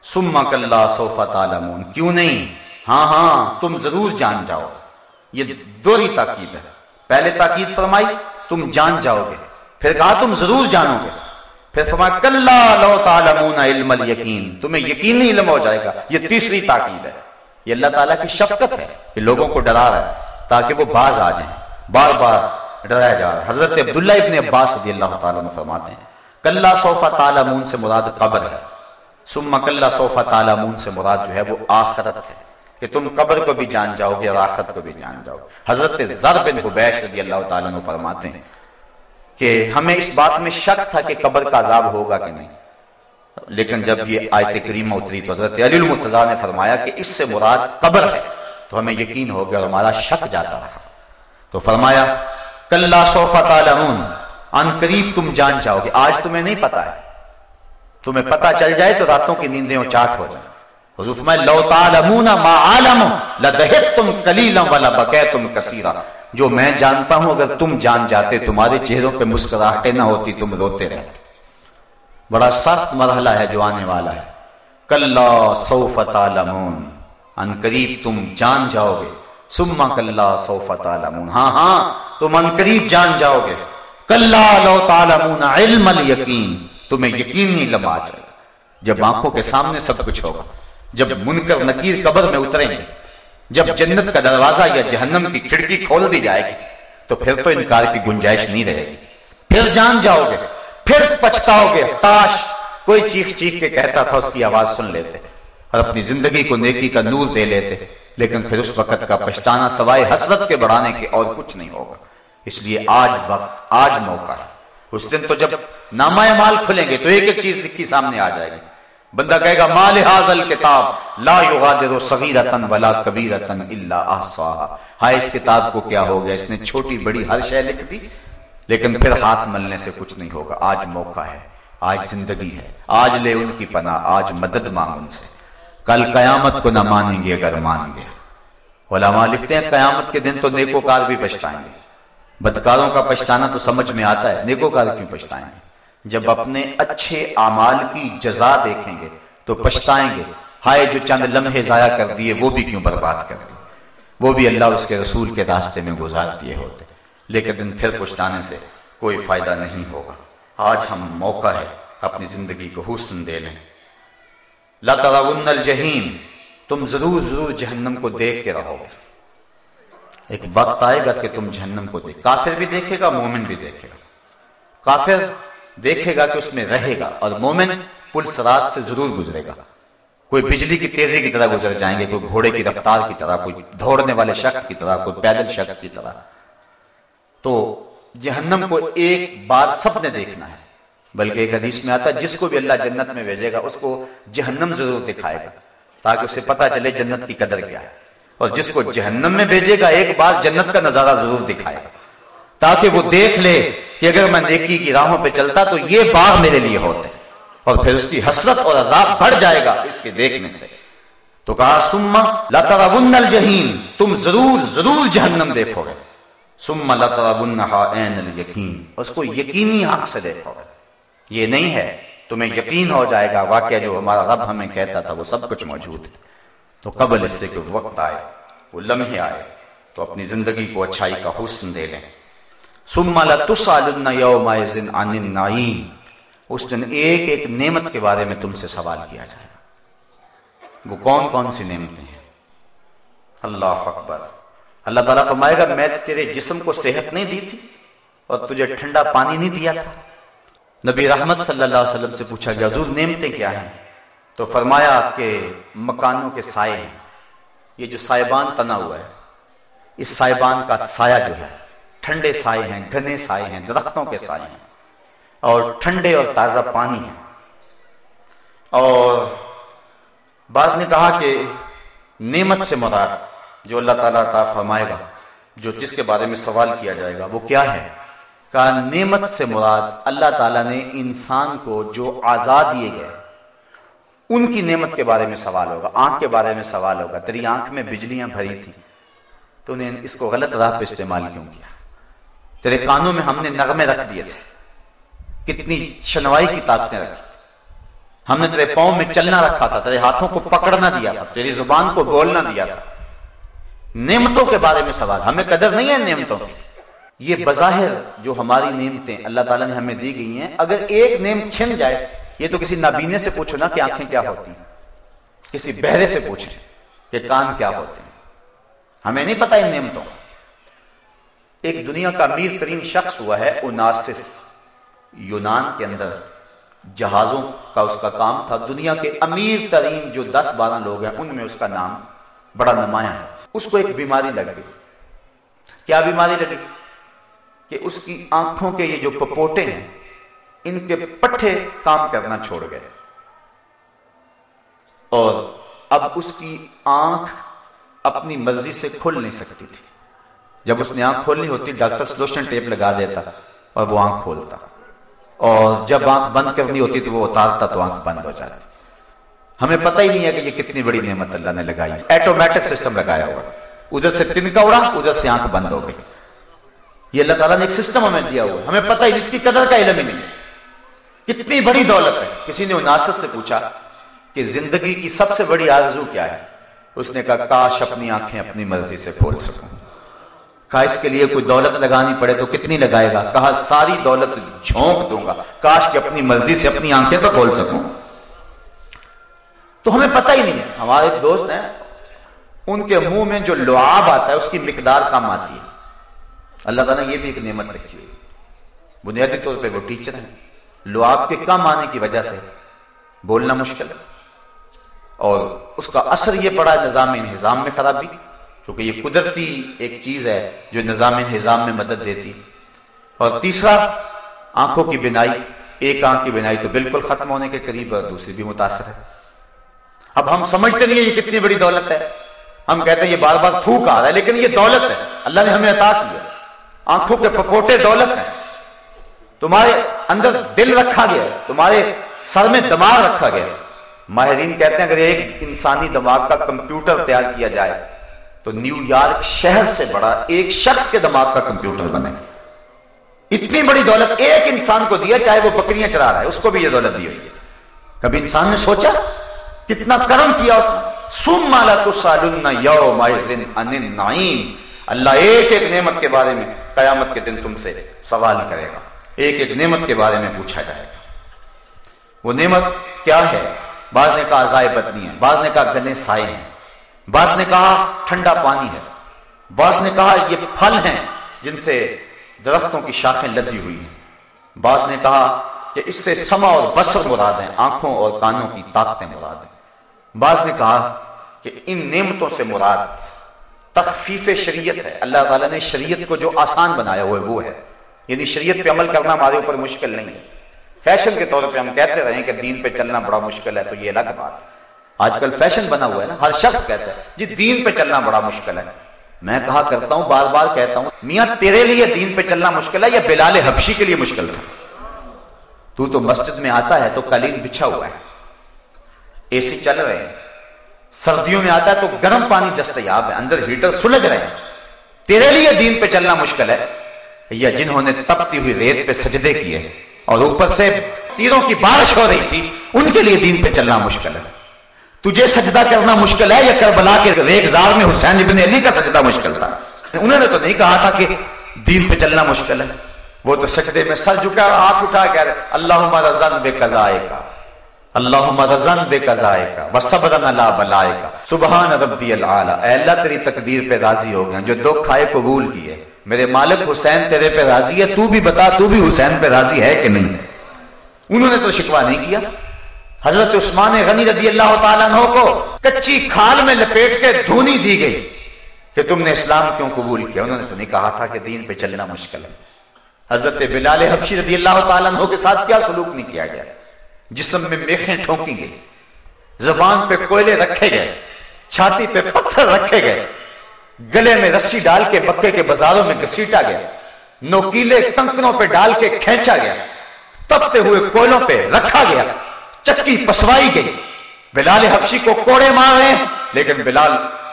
سما کلا سوف تعلمون۔ کیوں نہیں؟ ہاں ہاں تم ضرور جان جاؤ۔ یہ دوری تاکید ہے۔ پہلے تاکید فرمائی، تم جان جاؤ گے پھر کہا، تم ضرور جانو گے پھر فرمایا، کلا لو تعلمون علم الیقین۔ تمہیں یقینی علم ہو جائے گا۔ یہ تیسری تاکید ہے۔ یہ اللہ تعالیٰ کی شفقت ہے کہ لوگوں کو ڈرا رہا ہے تاکہ وہ باز آ جائیں۔ بار بار ڈرایا جا رہا ہے۔ حضرت عبداللہ ابن عباس رضی اللہ تعالیٰ نے فرماتے ہیں، کلا صوفہ تعلمون سے مراد قبر ہے۔ ثم کلا صوفہ تعلمون سے مراد جو ہے، وہ آخرت ہے۔ کہ تم قبر کو بھی جان جاؤ گے اور آخرت کو بھی جان جاؤ گے۔ حضرت زر بن حبیش رضی اللہ تعالیٰ نے فرماتے ہیں کہ ہمیں اس بات میں شک تھا کہ قبر کا عذاب ہوگا کہ نہیں۔ لیکن جب یہ آیت کریمہ اتری تو حضرت علی المرتضی نے فرمایا کہ اس سے مراد قبر ہے۔ تو ہمیں یقین ہو گیا اور ہمارا شک جاتا رہا۔ تو فرمایا، کلا سوف تعلمون، ان قریب تم جان جاؤ گے۔ آج تمہیں نہیں پتا ہے۔ تمہیں پتا چل جائے تو راتوں کی نیندیں چاٹ ہو جائیں۔ حضور فرمائے، لو تعلمون ما عالم لدہتم قلیلا ولا بقیتم کثیرا۔ جو میں جانتا ہوں، اگر تم جان جاتے، تمہارے چہروں پہ مسکراہٹیں نہ ہوتی، تم روتے رہتے۔ بڑا سخت مرحلہ ہے جو آنے والا ہے۔ کلا سوف تعلمون۔ ان قریب تم جان جاؤ گے سما کلا سوف تعلمون۔ ہاں ہاں تم ان قریب جان جاؤ گے کلا لو تعلمون علم الیقین۔ تمہیں یقین نہیں لمحہ جائے جب آنکھوں کے سامنے سب کچھ ہوگا۔ جب منکر نکیر قبر میں اتریں گے، جب جنت کا دروازہ یا جہنم کی کھڑکی کھول دی جائے گی، تو پھر تو انکار کی گنجائش نہیں رہے گی۔ پھر جان جاؤ گے، پھر پچھتاؤ گے، تاش۔ کوئی چیخ چیخ کے کہتا تھا، اس کی آواز سن لیتے اور اپنی زندگی کو نیکی کا نور دے لیتے۔ لیکن پھر اس وقت کا پچھتانا سوائے حسرت کے بڑھانے کے اور کچھ نہیں ہوگا۔ اس لیے آج وقت، آج موقع ہے۔ اس دن تو جب نامہ مال کھلیں گے، تو ایک ایک چیز لکھی سامنے آ جائے گی۔ بندہ کہے گا، مال حاضل کتاب، لا یغادر صغیرتن ولا کبیرتن الا احصاها۔ ہائے، اس کتاب کو کیا ہو گیا؟ اس نے چھوٹی بڑی ہر شے لکھ دی، لیکن پھر ہاتھ ملنے سے کچھ نہیں ہوگا۔ آج موقع ہے، آج زندگی ہے۔ آج لے ان کی پناہ، آج مدد مانگ ان سے۔ کل قیامت کو نہ مانیں گے اگر مان گے علماء لکھتے ہیں، قیامت کے دن تو نیکوکار بھی پچھتائیں گے۔ بدکاروں کا پچھتانا تو سمجھ میں آتا ہے، نیکوکار کیوں پچھتائیں گے؟ جب اپنے اچھے اعمال کی جزا دیکھیں گے تو پچھتائیں گے، ہائے جو چند لمحے ضائع کر دیے، وہ بھی کیوں برباد کر دیے؟ وہ بھی اللہ اس کے رسول کے راستے میں گزار دیے ہوتے۔ لیکن پھر پچھتانے سے کوئی فائدہ نہیں ہوگا۔ آج ہم موقع ہے اپنی زندگی کو حسن دے لیں۔ الجحیم، تم ضرور ضرور جہنم کو دیکھ کے رہو۔ گے ایک وقت آئے گا کہ تم جہنم کو دیکھ، کافر بھی دیکھے گا، مومن بھی دیکھے گا۔ کافر دیکھے گا کہ اس میں رہے گا اور مومن پل سرات سے ضرور گزرے گا۔ کوئی بجلی کی تیزی کی طرح گزر جائیں گے، کوئی گھوڑے کی رفتار کی طرح، کوئی دوڑنے والے شخص کی طرح، کوئی پیدل شخص کی طرح۔ تو جہنم کو ایک بار سب نے دیکھنا ہے۔ بلکہ ایک حدیث میں آتا ہے، جس کو بھی اللہ جنت میں بھیجے گا، اس کو جہنم ضرور دکھائے گا، تاکہ اسے پتا چلے جنت کی قدر کیا ہے۔ اور جس کو جہنم میں بھیجے گا، ایک بار جنت کا نظارہ ضرور دکھائے گا، تاکہ وہ دیکھ لے کہ اگر میں نیکی کی راہوں پہ چلتا تو یہ باغ میرے لیے ہوتے اور پھر اس کی حسرت اور عذاب بڑھ جائے گا اس کے دیکھنے سے۔ تو کہا سما لترون الجحیم، تم ضرور ضرور جہنم دیکھو گے۔ سما لترونها عین الیقین، اس کو یقینی آنکھ سے دیکھو گے۔ یہ نہیں ہے، تمہیں یقین ہو جائے گا، واقعہ جو ہمارا رب ہمیں کہتا تھا، وہ سب کچھ موجود ہے۔ تو قبل اس سے کہ وقت آئے، وہ لمحے آئے، تو اپنی زندگی کو اچھائی کا حسن دے لیں۔ ثم لتسالن یومئذ عن النعیم اس دن ایک ایک نعمت کے بارے میں تم سے سوال کیا جائے گا۔ وہ کون کون سی نعمتیں ہیں؟ اللہ اکبر۔ اللہ تعالیٰ فرمائے گا، میں تیرے جسم کو صحت نہیں دی تھی اور تجھے ٹھنڈا پانی نہیں دیا تھا۔ نبی رحمت صلی اللہ علیہ وسلم سے پوچھا گیا، حضور نعمتیں کیا ہیں؟ تو فرمایا کہ مکانوں کے سائے ہیں۔ یہ جو سائبان تنا ہوا ہے، اس سائبان کا سایہ جو ہے ٹھنڈے سائے ہیں، گھنے سائے ہیں، درختوں کے سائے ہیں۔ اور ٹھنڈے اور تازہ پانی ہے اور بعض نے کہا کہ نعمت سے مراد جو اللہ تعالیٰ تعالیٰ فرمائے گا، جو جس کے بارے میں سوال کیا جائے گا، وہ کیا ہے؟ کہا، نعمت سے مراد اللہ تعالیٰ نے انسان کو جو آزاد دیے گئے، ان کی نعمت کے بارے میں سوال ہوگا، آنکھ کے بارے میں سوال ہوگا۔ تیری آنکھ میں بجلیاں بھری تھی تو نے اس کو غلط راہ پہ استعمال کیوں کیا؟ تیرے کانوں میں ہم نے نغمے رکھ دیے تھے۔ کتنی شنوائی کی طاقتیں رکھی۔ ہم نے تیرے پاؤں میں چلنا رکھا تھا، تیرے ہاتھوں کو پکڑنا دیا تھا، تیری زبان کو بولنا دیا تھا۔ نعمتوں کے بارے میں سوال، ہمیں قدر نہیں ہے نعمتوں کی۔ یہ بظاہر جو ہماری نعمتیں اللہ تعالیٰ نے ہمیں دی گئی ہیں، اگر ایک نعمت چھن جائے، یہ تو کسی نابینے سے پوچھو نا کہ آنکھیں کیا ہوتی ہیں۔ کسی بہرے سے پوچھیں کہ کان کیا ہوتے ہیں۔ ہمیں نہیں پتا ان نعمتوں ایک دنیا کا امیر ترین شخص ہوا ہے اناسس یونان کے اندر۔ جہازوں کا اس کا کام تھا دنیا کے امیر ترین جو دس بارہ لوگ ہیں، ان میں اس کا نام بڑا نمایاں ہے۔ اس کو ایک بیماری لگ گئی۔ کیا بیماری لگی؟ کہ اس کی آنکھوں کے یہ جو پپوٹے ہیں، ان کے پٹھے کام کرنا چھوڑ گئے۔ اور اب اس کی آنکھ اپنی مرضی سے کھل نہیں سکتی تھی۔ جب اس نے آنکھ کھولنی ہوتی، ڈاکٹر سلوشن ٹیپ لگا دیتا اور وہ آنکھ کھولتا۔ اور جب آنکھ بند کرنی ہوتی تو وہ اتارتا تو آنکھ بند ہو جاتی۔ ہمیں پتہ ہی نہیں ہے کہ یہ کتنی بڑی نعمت اللہ نے لگائی۔ ایٹومیٹک سسٹم لگایا ہوا۔ ادھر سے تنکا اڑا، ادھر سے آنکھ بند ہو گئی۔ یہ اللہ تعالیٰ نے ایک سسٹم ہمیں دیا ہوا۔ ہمیں پتہ ہی اس کی قدر کا علم ہی نہیں۔ کتنی بڑی دولت ہے۔ کسی نے اناست سے پوچھا کہ زندگی کی سب سے بڑی آرزو کیا ہے؟ اس نے کہا، کاش اپنی آنکھیں اپنی مرضی سے کھول سکوں۔ کہا اس کے لیے کوئی دولت لگانی پڑے تو کتنی لگائے گا؟ کہا، ساری دولت جھونک دوں گا۔ کاش کہ اپنی مرضی سے اپنی آنکھیں تو کھول سکوں۔ تو ہمیں پتہ ہی نہیں ہے۔ ہمارے ایک دوست ہیں، ان کے منہ میں جو لعاب آتا ہے، اس کی مقدار کم آتی ہے۔ اللہ تعالیٰ نے یہ بھی ایک نعمت رکھی ہوئی۔ بنیادی طور پہ وہ ٹیچر ہیں۔ لعاب کے کم آنے کی وجہ سے بولنا مشکل ہے۔ اور اس کا اثر یہ پڑا نظام انہضام میں خرابی۔ کیونکہ یہ قدرتی ایک چیز ہے جو نظام انہضام میں مدد دیتی۔ اور تیسرا، آنکھوں کی بینائی۔ ایک آنکھ کی بینائی تو بالکل ختم ہونے کے قریب اور دوسری بھی متاثر ہے۔ اب ہم سمجھتے نہیں یہ کتنی بڑی دولت ہے۔ ہم کہتے ہیں یہ بار بار تھوک آ رہا ہے، لیکن یہ دولت ہے۔ اللہ نے ہمیں عطا کیا۔ آنکھوں کے پکوٹے دولت ہیں۔ تمہارے اندر دل رکھا گیا تمہارے سر میں دماغ رکھا گیا ماہرین کہتے ہیں اگر ایک انسانی دماغ کا کمپیوٹر تیار کیا جائے تو نیو یارک شہر سے بڑا ایک شخص کے دماغ کا کمپیوٹر بنے۔ اتنی بڑی دولت ایک انسان کو دیا چاہے وہ بکریاں چلا رہا ہے، اس کو بھی یہ دولت دی ہوئی ہے۔ کبھی انسان نے سوچا، کتنا کرم کیا اس سم مالا تسالن یوم ان النعیم۔ اللہ ایک ایک نعمت کے بارے میں قیامت کے دن تم سے سوال کرے گا۔ ایک ایک نعمت کے بارے میں پوچھا جائے گا۔ وہ نعمت کیا ہے؟ بعض نے کہا ازائے بدنی ہے، بعض نے کہا گنے سائے ہیں۔ بعض نے کہا ٹھنڈا پانی ہے۔ بعض نے کہا یہ پھل ہیں جن سے درختوں کی شاخیں لدی ہوئی ہیں۔ بعض نے کہا کہ اس سے سما اور بسر مراد ہیں، آنکھوں اور کانوں کی طاقتیں مراد ہیں۔ بعض نے کہا کہ ان نعمتوں سے مراد تخفیف شریعت ہے۔ اللہ تعالیٰ نے شریعت کو جو آسان بنایا ہوا ہے، وہ ہے۔ یعنی شریعت پہ عمل کرنا ہمارے اوپر مشکل نہیں ہے۔ فیشن کے طور پہ ہم کہتے رہے کہ دین پہ چلنا بڑا مشکل ہے، تو یہ الگ بات ہے۔ آج کل فیشن بنا ہوا ہے نا، ہر شخص کہتا ہے جی دین پہ چلنا بڑا مشکل ہے۔ میں کہا کرتا ہوں بار بار کہتا ہوں، میاں تیرے لیے دین پہ چلنا مشکل ہے یا بلال حبشی کے لیے مشکل تھا؟ تو تو مسجد میں آتا ہے تو قالین بچھا ہوا ہے۔ اے سی چل رہے ہیں۔ سردیوں میں آتا ہے تو گرم پانی دستیاب ہے، اندر ہیٹر سلگ رہے ہیں۔ تیرے لیے دین پہ چلنا مشکل ہے۔ یا جنہوں نے تپتی ہوئی ریت پہ سجدے کیے اور اوپر سے تیروں کی بارش ہو رہی تھی، ان کے لیے دین پہ چلنا مشکل ہے۔ تجھے سجدہ کرنا مشکل ہے یا کربلا کے ریگ زار میں حسین ابن علی کا سجدہ مشکل تھا؟ انہوں نے تو نہیں کہا تھا کہ دین پہ چلنا مشکل ہے۔ وہ تو سجدے میں سر جھکا، ہاتھ اٹھا، کہہ رہے اللہ رضن بے قضائے کا اللہ رضن بے قضائے کا وصبرن اللہ بلائے کا سبحان ربی العالی۔ اے اللہ، تیری تقدیر پہ راضی ہو گئے جو دکھ آئے قبول کیے۔ میرے مالک حسین تیرے پہ راضی ہے، تو بھی بتا، تو بھی حسین پہ راضی ہے کہ نہیں؟ انہوں نے تو شکوا نہیں کیا۔ حضرت عثمان غنی رضی اللہ تعالیٰ عنہ کو کچی کھال میں لپیٹ کے دھونی دی گئی کہ تم نے اسلام کیوں قبول کیا؟ انہوں نے تو نہیں کہا تھا کہ دین پہ چلنا مشکل ہے۔ حضرت بلال حبشی رضی اللہ تعالیٰ عنہ کے ساتھ کیا سلوک نہیں کیا گیا؟ جسم میں میخیں ٹھونکی گئی، زبان پہ کوئلے رکھے گئے، چھاتی پہ پتھر رکھے گئے، گلے میں رسی ڈال کے بکے کے بازاروں میں گسیٹا گیا، نوکیلے کنکنوں پہ ڈال کے کھینچا گیا، تپتے ہوئے کوئلوں پہ رکھا گیا۔ چکی پسوائی گئی۔ بلال حفشی کو کوڑے مار رہے ہیں، لیکن بلال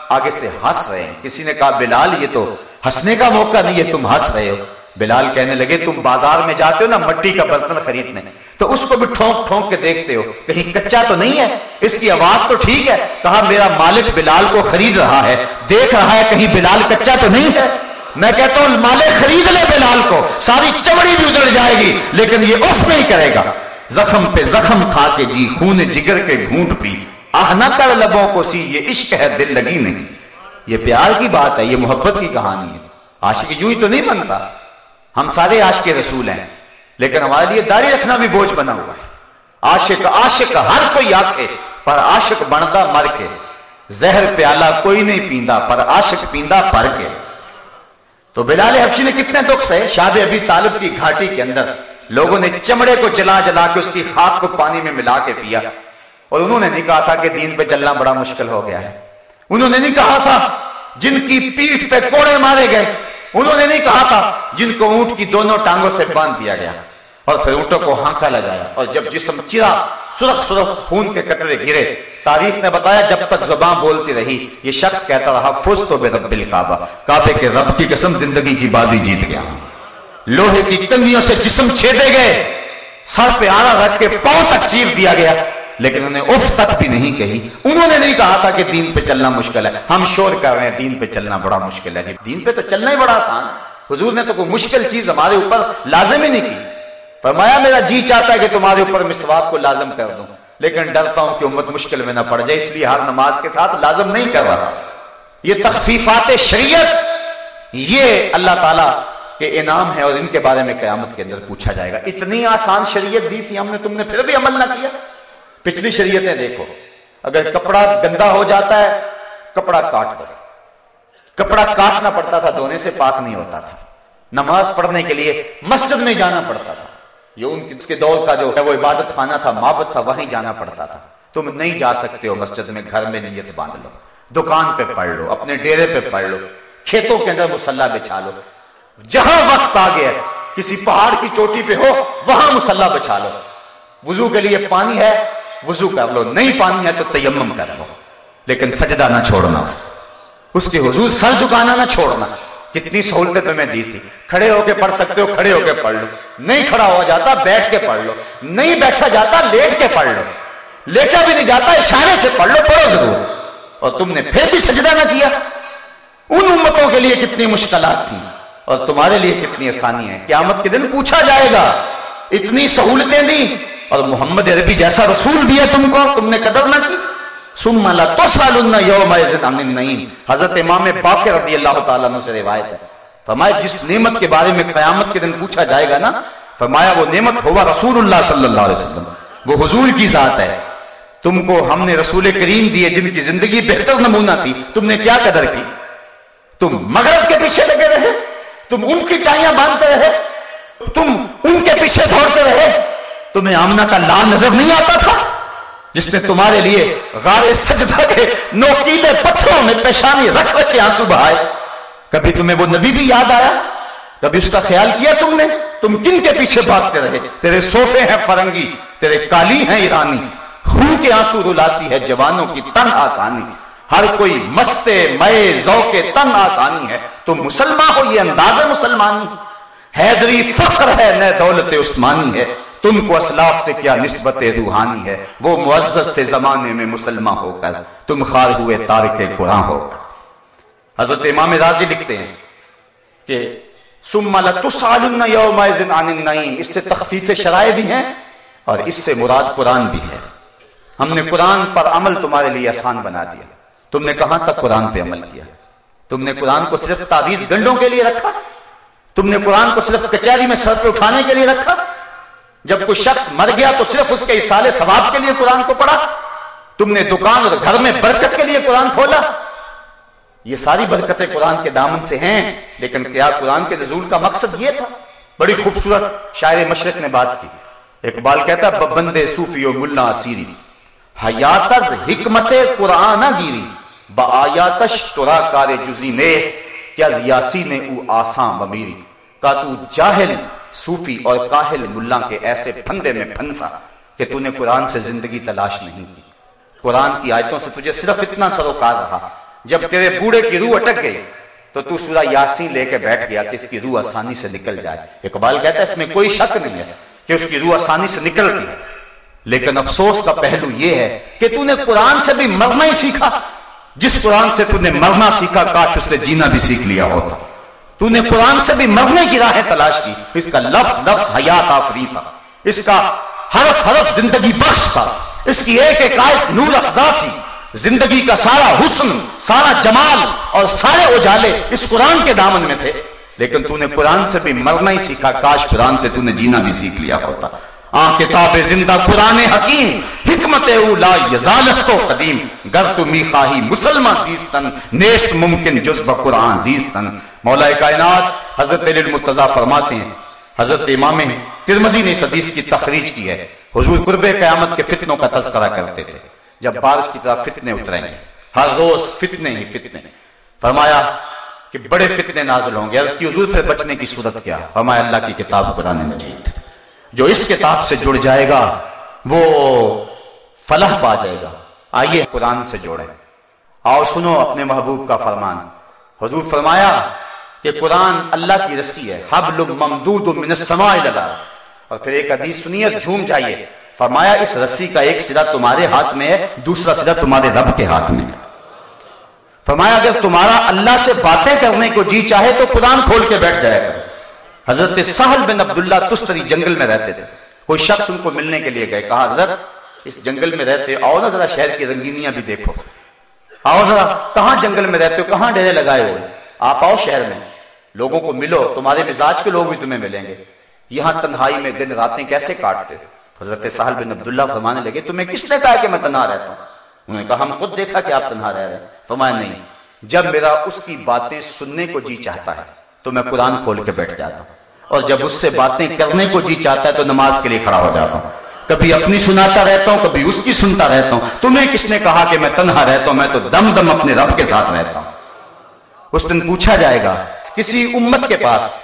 آگے سے ہنس رہے ہیں۔ کسی نے کہا، بلال، یہ تو ہنسنے کا موقع نہیں ہے، تم ہنس رہے ہو۔ بلال کہنے لگے، تم بازار میں جاتے ہو نا، مٹی کا برتن خریدنے۔ تو اس کو بھی ٹھونک ٹھونک کے دیکھتے ہو، کہیں کچا تو نہیں ہے؟ اس کی آواز تو ٹھیک ہے۔ کہا، میرا مالک بلال کو خرید رہا ہے۔ دیکھ رہا ہے کہیں بلال کچا تو نہیں ہے۔ میں کہتا ہوں، مالک خرید لے بلال کو، ساری چمڑی بھی ادڑ جائے گی، لیکن یہ اف نہیں کرے گا۔ زخم پہ زخم کھا کے جی خون جگر کے گھونٹ پی۔ آہ، نہ کر لبوں کو سی، یہ عشق ہے، دل لگی نہیں۔ یہ پیار کی بات ہے، یہ محبت کی کہانی ہے۔ عاشق یوں ہی تو نہیں بنتا۔ ہم سارے عاشق رسول ہیں، لیکن ہمارے لیے داڑھی رکھنا بھی بوجھ بنا ہوا ہے۔ عاشق عاشق، ہر کوئی آکھے، پر عاشق بنتا مر کے۔ زہر پیالہ کوئی نہیں پیندا، پر عاشق پیندا پر کے۔ تو بلال حبشی نے کتنے دکھ سے شاد ابھی طالب کی گھاٹی کے اندر۔ لوگوں نے چمڑے کو جلا جلا کے اس کی خاک کو پانی میں ملا کے پیا۔ اور انہوں نے نہیں کہا تھا کہ دین پہ چلنا بڑا مشکل ہو گیا ہے۔ انہوں نے نہیں کہا تھا جن کی پیٹھ پہ کوڑے مارے گئے۔ انہوں نے نہیں کہا تھا جن کو اونٹ کی دونوں ٹانگوں سے باندھ دیا گیا۔ اور پھر اونٹوں کو ہانکا لگایا۔ اور جب جسم چرا، سرخ سرخ خون کے قطرے گرے، تاریخ نے بتایا جب تک زبان بولتی رہی، یہ شخص کہتا رہا فز تو بے رب الکعبہ، کعبے کے رب کی قسم زندگی کی بازی جیت گیا لوہے کی کنگیوں سے جسم چھیدے گئے۔ سر پہ آنا رکھ کے پاؤں تک چیر دیا گیا۔ لیکن انہیں اف تک بھی نہیں کہی۔ انہوں نے نہیں کہا تھا کہ دین پہ چلنا مشکل ہے۔ ہم شور کر رہے ہیں، دین پہ چلنا بڑا مشکل ہے۔ جی دین پہ تو چلنا ہی بڑا آسان ہے۔ حضور نے تو کوئی مشکل چیز ہمارے اوپر لازم ہی نہیں کی۔ فرمایا، میرا جی چاہتا ہے کہ تمہارے اوپر مسواک کو لازم کر دوں۔ لیکن ڈرتا ہوں کہ امت مشکل میں نہ پڑ جائے، اس لیے ہر نماز کے ساتھ لازم نہیں کر رہا۔ یہ تخفیفات شریعت، یہ اللہ تعالیٰ کہ انعام ہے اور ان کے بارے میں قیامت کے اندر پوچھا جائے گا۔ اتنی آسان شریعت دی تھی ہم نے، تم نے پھر بھی عمل نہ کیا۔ پچھلی شریعتیں دیکھو۔ اگر کپڑا گندا ہو جاتا ہے، کپڑا کاٹ دو۔ کپڑا کاٹنا پڑتا تھا، دھونے سے پاک نہیں ہوتا تھا۔ نماز پڑھنے کے لیے مسجد میں جانا پڑتا تھا۔ یہ ان اس کے دور کا جو ہے، وہ عبادت خانہ تھا مابت تھا، وہیں جانا پڑتا تھا۔ تم نہیں جا سکتے ہو مسجد میں، گھر میں نیت باندھ لو۔ دکان پہ پڑھ لو، اپنے ڈیرے پہ پڑھ لو۔ کھیتوں کے اندر مسلح بچھا لو۔ جہاں وقت آ گیا کسی پہاڑ کی چوٹی پہ ہو، وہاں مسلح بچھا لو۔ وضو کے لیے پانی ہے، وضو کر لو، نہیں پانی ہے تو تیمم کر لو۔ لیکن سجدہ نہ چھوڑنا۔ اس کے حضور سر جھکانا نہ چھوڑنا۔ کتنی سہولتیں تمہیں دی تھی۔ کھڑے ہو کے پڑھ سکتے ہو، کھڑے ہو کے پڑھ لو۔ نہیں کھڑا ہو جاتا، بیٹھ کے پڑھ لو۔ نہیں بیٹھا جاتا، لیٹ کے پڑھ لو۔ لیٹا بھی نہیں جاتا، اشارے سے پڑھ لو، پڑھو ضرور۔ اور تم نے پھر بھی سجدہ نہ کیا۔ ان امتوں کے لیے کتنی مشکلات تھیں۔ اور تمہارے لیے کتنی آسانی ہے۔ قیامت کے دن پوچھا جائے گا، اتنی سہولتیں دی اور محمد عربی جیسا رسول دیا تم کو، تم نے قدر نہ کی۔ سم یوم النعیم۔ حضرت امام باقر رضی اللہ تعالیٰ عنہ سے روایت ہے۔ فرمایا، جس نعمت کے بارے میں قیامت کے دن پوچھا جائے گا نا، فرمایا، وہ نعمت ہوا رسول اللہ صلی اللہ علیہ وسلم۔ وہ حضور کی ذات ہے۔ تم کو ہم نے رسول کریم دیے، جن کی زندگی بہتر نمونہ تھی۔ تم نے کیا قدر کی؟ تم مغرب کے پیچھے لگے رہے۔ تم ان کی ٹائیاں باندھتے رہے، تم ان کے پیچھے دوڑتے رہے، تمہیں آمنہ کا لال نظر نہیں آتا تھا، جس نے تمہارے لیے غار سجدہ کے نوکیلے پتھروں میں پیشانی رکھ رکھ کے آنسو بہائے۔ کبھی تمہیں وہ نبی بھی یاد آیا؟ کبھی اس کا خیال کیا تم نے؟ تم کن کے پیچھے بھاگتے رہے؟ تیرے صوفے ہیں فرنگی، تیرے کالی ہیں ایرانی، خون کے آنسو رلاتی ہے جوانوں کی تن آسانی۔ ہر کوئی مستے مئے ذوق تن آسانی ہے۔ تم مسلمان ہو، یہ انداز مسلمانی۔ حیدری فخر ہے نہ دولت عثمانی ہے۔ تم کو اسلاف سے کیا نسبت روحانی ہے؟ وہ معزز تھے زمانے میں مسلمان ہو کر۔ تم خار ہوئے تارک قرآن ہو کر۔ حضرت امام راضی لکھتے ہیں کہ ثم لتسالن یومئذ عن النعیم۔ اس سے تخفیف شرائع بھی ہیں اور اس سے مراد قرآن بھی ہے۔ ہم نے قرآن پر عمل تمہارے لیے آسان بنا دیا۔ تم نے کہاں تک قرآن پہ عمل کیا؟ تم نے قرآن کو صرف تعویذ گنڈوں کے لیے رکھا؟ تم نے قرآن کو صرف کچہری میں سر پہ اٹھانے کے لیے رکھا؟ جب کوئی شخص مر گیا تو صرف اس کے اصال ثواب کے لیے قرآن کو پڑھا؟ تم نے دکان اور گھر میں برکت کے لیے قرآن کھولا؟ یہ ساری برکتیں قرآن کے دامن سے ہیں، لیکن کیا قرآن کے نزول کا مقصد یہ تھا؟ بڑی خوبصورت شاعر مشرق نے بات کی۔ اقبال کہتا ہے بندے صوفی و ملا اسیری حیاتز حکمت قرآن گیری با آیاتش ترا کار جزی نیس کیا زیاسی نے او آسان بمیری کا تو جاہل صوفی اور کاہل ملا کے ایسے پھندے میں پھنسا کہ تو نے قرآن سے زندگی تلاش نہیں کی۔ قرآن کی آیتوں سے تجھے صرف اتنا سروکار رہا۔ جب تیرے بوڑھے کی روح اٹک گئی تو تو سورہ یاسین لے کے بیٹھ گیا کہ اس کی روح آسانی سے نکل جائے۔ اقبال کہتا ہے اس میں کوئی شک نہیں ہے کہ اس کی روح آسانی سے نکلتی ہے۔ لیکن افسوس کا پہلو یہ ہے کہ تو نے قرآن سے بھی مرنا ہی سیکھا۔ جس قرآن سے تو نے مرنا سیکھا، کاش اس سے جینا بھی سیکھ لیا ہوتا۔ تو نے قرآن سے بھی مرنے کی راہیں تلاش کی۔ اس کا لفظ لفظ حیات آفری تھا۔ اس کا حرف حرف زندگی بخش تھا۔ اس کی ایک ایک آیت نور افزا تھی۔ زندگی کا سارا حسن، سارا جمال اور سارے اجالے اس قرآن کے دامن میں تھے۔ لیکن تو نے قرآن سے بھی مرنا ہی سیکھا۔ کاش قرآن سے تو نے جینا بھی سیکھ لیا ہوتا۔ آن کتاب زندہ، قرآن حکیم۔ حکمت اولا یزالست و قدیم، گر تو می خواہی مسلمان زیستن نیست ممکن جزب قرآن زیستن مولا کائنات حضرت علی المتضی فرماتے ہیں، حضرت امام ترمزی نے اس حدیث کی تخریج کی ہے۔ حضور قرب قیامت کے فتنوں کا تذکرہ کرتے تھے، جب بارش کی طرح فتنے اتریں گے۔ ہر روز فتنے ہی فتنے۔ فرمایا کہ بڑے فتنے نازل ہوں گے۔ عرض کی حضور پھر بچنے کی صورت کیا؟ فرمایا اللہ کی کتاب قرآن مجید جو اس کتاب سے جڑ جائے گا، وہ فلاح پا جائے گا۔ آئیے قرآن سے جوڑے اور سنو اپنے محبوب کا فرمان۔ حضور فرمایا کہ قرآن اللہ کی رسی ہے۔ حبل ممدود من السماء لگا اور پھر ایک حدیث سنیے، جھوم جائیے۔ فرمایا، اس رسی کا ایک سرا تمہارے ہاتھ میں ہے، دوسرا سرا تمہارے رب کے ہاتھ میں ہے۔ فرمایا، اگر تمہارا اللہ سے باتیں کرنے کو جی چاہے تو قرآن کھول کے بیٹھ جائے گا حضرت سہل بن عبداللہ تستری جنگل میں رہتے تھے۔ کوئی شخص ان کو ملنے کے لیے گئے، کہا، حضرت اس جنگل میں رہتے، آؤ نا ذرا شہر کی رنگینیاں بھی دیکھو۔ آؤ ذرا، کہاں جنگل میں رہتے ہو؟ کہاں ڈیرے لگائے ہو؟ آپ آؤ شہر میں۔ لوگوں کو ملو، تمہارے مزاج کے لوگ بھی تمہیں ملیں گے۔ یہاں تنہائی میں دن راتیں کیسے کاٹتے؟ حضرت سہل بن عبداللہ فرمانے لگے، تمہیں کس نے کہا کہ میں تنہا رہتا ہوں؟ انہوں نے کہا، ہم خود دیکھا کہ آپ تنہا رہ رہے ہیں۔ فرمایا، نہیں۔ جب میرا اس کی باتیں سننے کو جی چاہتا ہے، تو میں قرآن کھول کے بیٹھ جاتا ہوں۔ اور جب اس سے باتیں کرنے کو جی چاہتا ہے، تو نماز کے لیے کھڑا ہو جاتا ہوں۔ کبھی اپنی سناتا رہتا ہوں، کبھی اس کی سنتا رہتا ہوں۔ تمہیں کس نے کہا کہ میں تنہا رہتا ہوں؟ میں تو دم دم اپنے رب کے ساتھ رہتا ہوں۔ اس دن پوچھا جائے گا، کسی امت کے پاس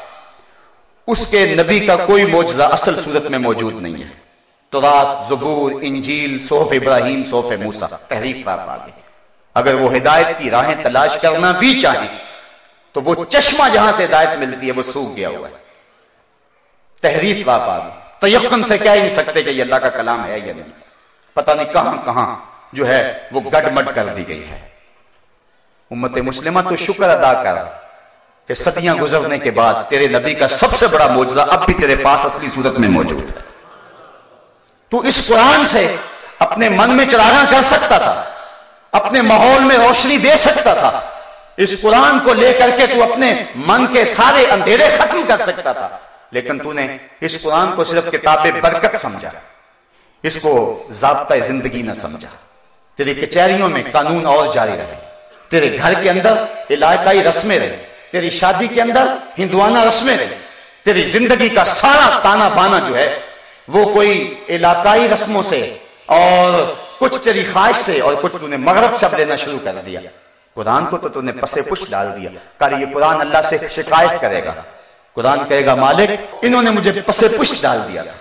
اس کے نبی کا کوئی موجزہ اصل صورت میں موجود نہیں ہے؟ تو رات، زبور، انجیل صوف ابراہیم صوف موسا تحریف رات آگے۔ اگر وہ ہدایت کی راہیں تلاش کرنا بھی چاہیں، تو وہ چشمہ جہاں سے ہدایت ملتی ہے، وہ سوکھ گیا ہوا ہے۔ تحریف لا پا تیقن سے کہہ نہیں سکتے کہ یہ اللہ کا کلام ہے یا نہیں۔ پتہ نہیں کہاں کہاں جو ہے وہ گڈ مڈ کر دی گئی ہے۔ امت مسلمہ تو شکر ادا کر کہ صدیاں گزرنے کے بعد تیرے نبی کا سب سے بڑا موجزہ اب بھی تیرے پاس اصلی صورت میں موجود ہے۔ تو اس قرآن سے اپنے من میں چراغاں کر سکتا تھا، اپنے ماحول میں روشنی دے سکتا تھا۔ اس قرآن کو لے کر کے تو اپنے من کے سارے اندھیرے ختم کر سکتا تھا۔ لیکن تو نے اس قرآن کو صرف کتاب برکت سمجھا، اس کو ضابطہ زندگی نہ سمجھا۔ تیری کچہریوں میں قانون اور جاری رہے۔ تیرے گھر کے اندر علاقائی رسمیں رہے۔ تیری شادی کے اندر ہندوانہ رسمیں رہے۔ تیری زندگی کا سارا تانا بانا جو ہے، وہ کوئی علاقائی رسموں سے اور کچھ تیری خواہش سے اور کچھ تو نے مغرب شب لینا شروع کر دیا۔ قرآن کو تو تو نے پسے پش ڈال دیا۔ کر یہ قرآن اللہ سے شکایت کرے گا۔ قرآن کہے گا مالک، انہوں نے مجھے پسے پش ڈال دیا تھا۔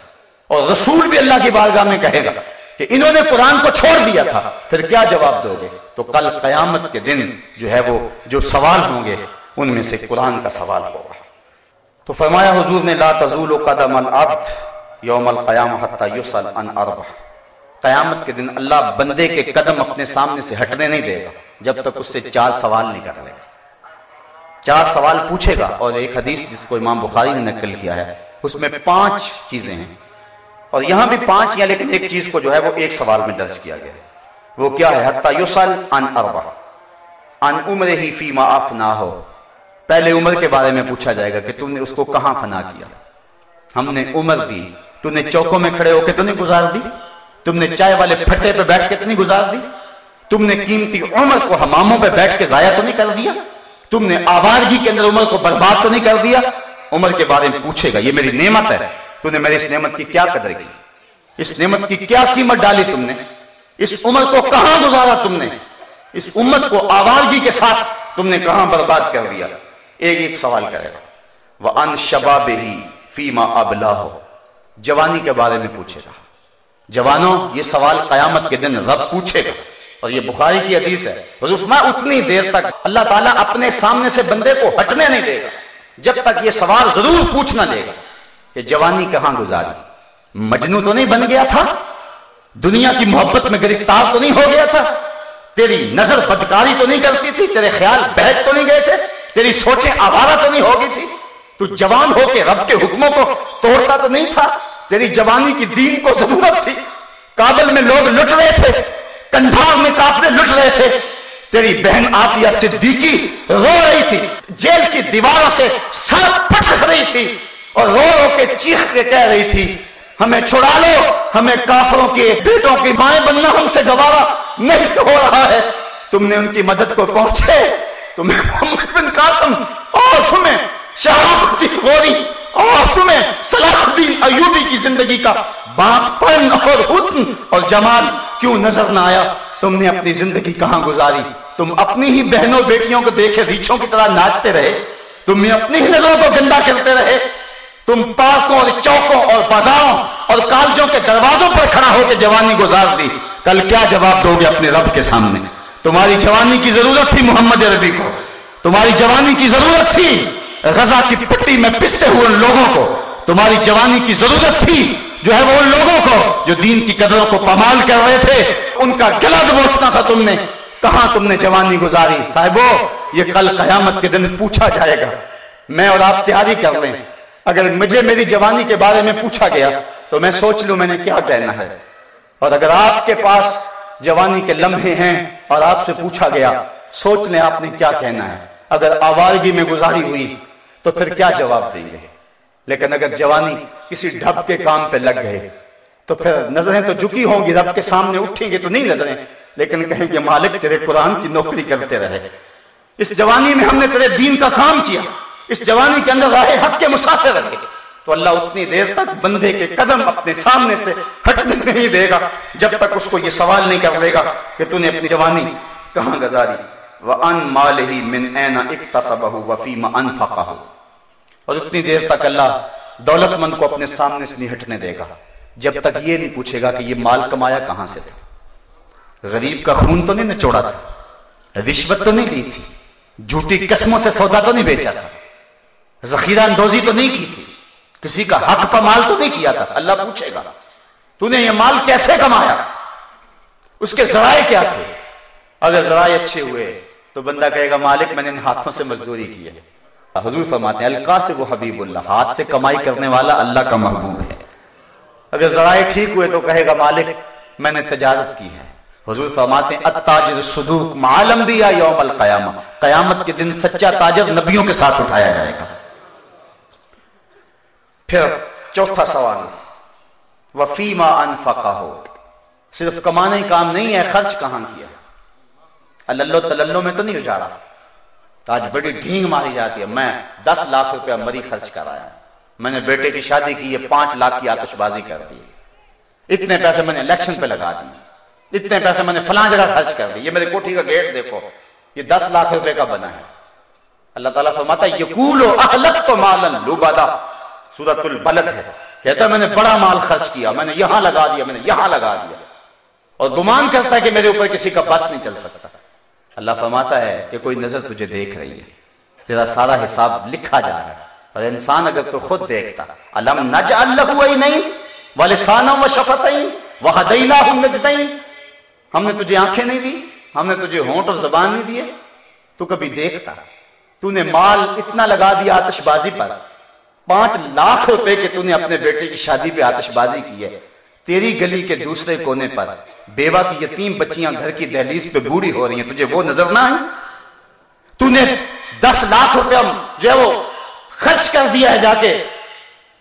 اور رسول بھی اللہ کی بارگاہ میں کہے گا کہ انہوں نے قرآن کو چھوڑ دیا تھا۔ پھر کیا جواب دو گے؟ تو کل قیامت کے دن جو ہے وہ جو سوال ہوں گے، ان میں سے قرآن کا سوال ہوگا۔ تو فرمایا حضور نے، لا تزول قدم العبد یوم القیام حتی یسل ان اربع قیامت کے دن اللہ بندے کے قدم اپنے سامنے سے ہٹنے نہیں دے گا، جب تک اس سے چار سوال نہیں کر لے گا۔ چار سوال پوچھے گا اور ایک حدیث جس کو امام بخاری نے نقل کیا ہے، اس میں پانچ چیزیں ہیں۔ اور یہاں بھی پانچ ہیں، لیکن ایک چیز کو جو ہے وہ ایک سوال میں درج کیا گیا وہ کیا ہے؟ حتی یسل ان اربع۔ ان عمر ہی فی ما افنا ہو پہلے عمر کے بارے میں پوچھا جائے گا کہ تم نے اس کو کہاں فنا کیا۔ ہم نے عمر دی، تو نے چوکوں میں کھڑے ہو کے تو نہیں گزار دی؟ تم نے چائے والے پھٹے پہ بیٹھ کے تو نہیں گزار دی؟ تم نے قیمتی عمر کو حماموں پہ بیٹھ کے ضائع تو نہیں کر دیا؟ تم نے آوارگی کے اندر عمر کو برباد تو نہیں کر دیا؟ عمر کے بارے میں پوچھے گا، یہ میری نعمت ہے۔ تو نے میری اس نعمت کی کیا قدر کی؟ اس نعمت کی کیا قیمت ڈالی تم نے؟ اس عمر کو کہاں گزارا تم نے؟ اس امت کو آوارگی کے ساتھ تم نے کہاں برباد کر دیا؟ ایک ایک سوال کرے گا۔ وہ ان شباب ہی فیما ابلا ہو جوانی کے بارے میں پوچھے گا۔ جوانوں، یہ سوال قیامت کے دن رب پوچھے گا۔ اور یہ بخاری کی حدیث ہے۔ حضور رفما اتنی دیر تک اللہ تعالیٰ اپنے سامنے سے بندے کو ہٹنے نہیں دے گا۔ جب تک یہ سوال ضرور پوچھنا دے گا کہ جوانی کہاں گزاری۔ مجنو تو نہیں بن گیا تھا؟ دنیا کی محبت میں گرفتار تو نہیں ہو گیا تھا؟ تیری نظر بدکاری تو نہیں کرتی تھی؟ تیرے خیال بہت تو نہیں گئے تھے؟ تیری سوچیں آوارہ تو نہیں ہوگی تھی؟ تو جوان ہو کے رب کے حکموں کو توڑتا تو نہیں تھا؟ تیری جوانی کی دین کو ضرورت تھی؟ کابل میں لوگ لٹ رہے تھے۔ کنڈھار میں کافرے لٹ رہے تھے۔ تیری بہن آفیہ صدیقی رو رہی تھی۔ جیل کی دیواروں سے سر پٹک رہی تھی اور رو رو کے چیخ کے کہہ رہی تھی، ہمیں چھڑا لو، ہمیں کافروں کے بیٹوں کی مائیں بننا ہم سے گوارا نہیں ہو رہا ہے۔ تم نے ان کی مدد کو پہنچے۔ تمہیں محمد بن قاسم اور تمہیں شہاب الدین غوری اور تمہیں صلاح الدین ایوبی کی زندگی کا بات پن اور حسن اور جمال کیوں نظر نہ آیا؟ تم نے اپنی زندگی کہاں گزاری؟ تم اپنی ہی بہنوں بیٹیوں کو دیکھے ریچھوں کی طرح ناچتے رہے؟ تم نے اپنی ہی نظروں کو گندا کرتے رہے؟ تم پارکوں اور چوکوں اور بازاروں اور کالجوں کے دروازوں پر کھڑا ہو کے جوانی گزار دی۔ کل کیا جواب دو گے اپنے رب کے سامنے؟ تمہاری جوانی کی ضرورت تھی محمد عربی کو۔ تمہاری جوانی کی ضرورت تھی غزہ کی پٹی میں پستے ہوئے لوگوں کو۔ تمہاری جوانی کی ضرورت تھی جو ہے وہ ان لوگوں کو جو دین کی قدروں کو پامال کر رہے تھے، ان کا گلا دبوچنا تھا تم نے۔ کہاں تم نے جوانی گزاری؟ صاحبو، یہ کل قیامت کے دن پوچھا جائے گا۔ میں اور آپ تیاری کر رہے ہیں۔ اگر مجھے میری جوانی کے بارے میں پوچھا گیا، تو میں سوچ لوں میں نے کیا کہنا ہے۔ اور اگر آپ کے پاس جوانی کے لمحے ہیں اور آپ سے پوچھا گیا، سوچ لیں آپ نے کیا کہنا ہے۔ اگر آوارگی میں گزاری ہوئی، تو پھر کیا جواب دیں گے؟ لیکن اگر جوانی کسی ڈھب کے کام پہ لگ گئے تو پھر نظریں تو جھکی ہوں گی، رب کے سامنے اٹھیں گے تو نہیں نظریں۔ لیکن کہیں گے، مالک تیرے قرآن کی نوکری کرتے رہے۔ اس جوانی میں ہم نے تیرے دین کا کام کیا۔ اس جوانی کے اندر راہ حق کے مسافر رہے۔ تو اللہ اتنی دیر تک بندے کے قدم اپنے سامنے سے ہٹنے نہیں دے گا۔ جب تک اس کو یہ سوال نہیں کر دے گا کہ تو نے اپنی جوانی کہاں گزاری۔ وَأَن مَالِهِ مِنْ اَيْنَ اِقْتَصَبَهُ وَفِي وَفِيمَ أَنْفَقَهُ۔ اور اتنی دیر تک اللہ دولت مند کو اپنے سامنے سے نہیں ہٹنے دے گا، جب تک یہ نہیں پوچھے گا کہ یہ مال کمایا کہاں سے تھا۔ غریب کا خون تو نہیں نچوڑا تھا، رشوت تو نہیں لی تھی، جھوٹی قسموں سے سودا تو نہیں بیچا تھا۔ ذخیرہ اندوزی تو نہیں کی تھی، کسی کا حق کا مال تو نہیں کیا تھا۔ اللہ پوچھے گا، تو نے یہ مال کیسے کمایا؟ اس کے ذرائع کیا تھے؟ اگر ذرائع اچھے ہوئے تو بندہ کہے گا، مالک میں نے ان ہاتھوں سے مزدوری کی ہے۔ حضور فرماتے ہیں القا سے وہ حبیب اللہ، ہاتھ سے کمائی کرنے والا اللہ کا محبوب ہے۔ اگر ذرائع ٹھیک ہوئے تو کہے گا، مالک، میں نے تجارت کی ہے۔ حضور فرماتے ہیں، التاجر صدوق مع الانبیاء یوم القیامہ۔ قیامت کے دن سچا تاجر نبیوں کے ساتھ اٹھایا جائے گا۔ پھر چوتھا سوال، وفیما انفقہ ہو صرف کمانا ہی کام نہیں ہے، خرچ کہاں کیا؟ اللہ تللو میں تو نہیں اجاڑا۔ آج بڑی ڈھینگ ماری جاتی ہے۔ میں دس لاکھ روپیہ مری خرچ کر آیا میں نے بیٹے کی شادی کی، یہ پانچ لاکھ کی آتش بازی کر دی۔ اتنے پیسے میں نے الیکشن پہ لگا دی۔ اتنے پیسے میں نے فلاں جگہ خرچ کر دی۔ یہ میرے کوٹھی کا گیٹ دیکھو۔ یہ دس لاکھ روپے کا بنا ہے۔ اللہ تعالیٰ فرماتا ہے یقولو تو مالن لوبادا سورت البلد ہے۔ کہتا ہے، میں نے بڑا مال خرچ کیا۔ میں نے یہاں لگا دیا، میں نے یہاں لگا دیا۔ اور گمان کرتا ہے کہ میرے اوپر کسی کا بس نہیں چل سکتا۔ اللہ فرماتا ہے کہ کوئی نظر تجھے دیکھ رہی ہے، تیرا سارا حساب لکھا جا رہا ہے۔ اور انسان اگر تو خود دیکھتا علم نجعل له عینین ولسانا وشفتین وهدیناہ النجدین ہم نے تجھے آنکھیں نہیں دی، ہم نے تجھے ہونٹ اور زبان نہیں دیے۔ تو کبھی دیکھتا تو نے مال اتنا لگا دیا آتش بازی پر، پانچ لاکھ روپے کے تو نے اپنے بیٹے کی شادی پہ آتش بازی کی ہے۔ تیری گلی کے دوسرے کونے پر بیوہ کی یتیم بچیاں گھر کی دہلیز پہ بوڑھی ہو رہی ہیں، تجھے وہ نظر نہ آئی تو نے دس لاکھ روپے جو ہے وہ خرچ کر دیا ہے جا کے۔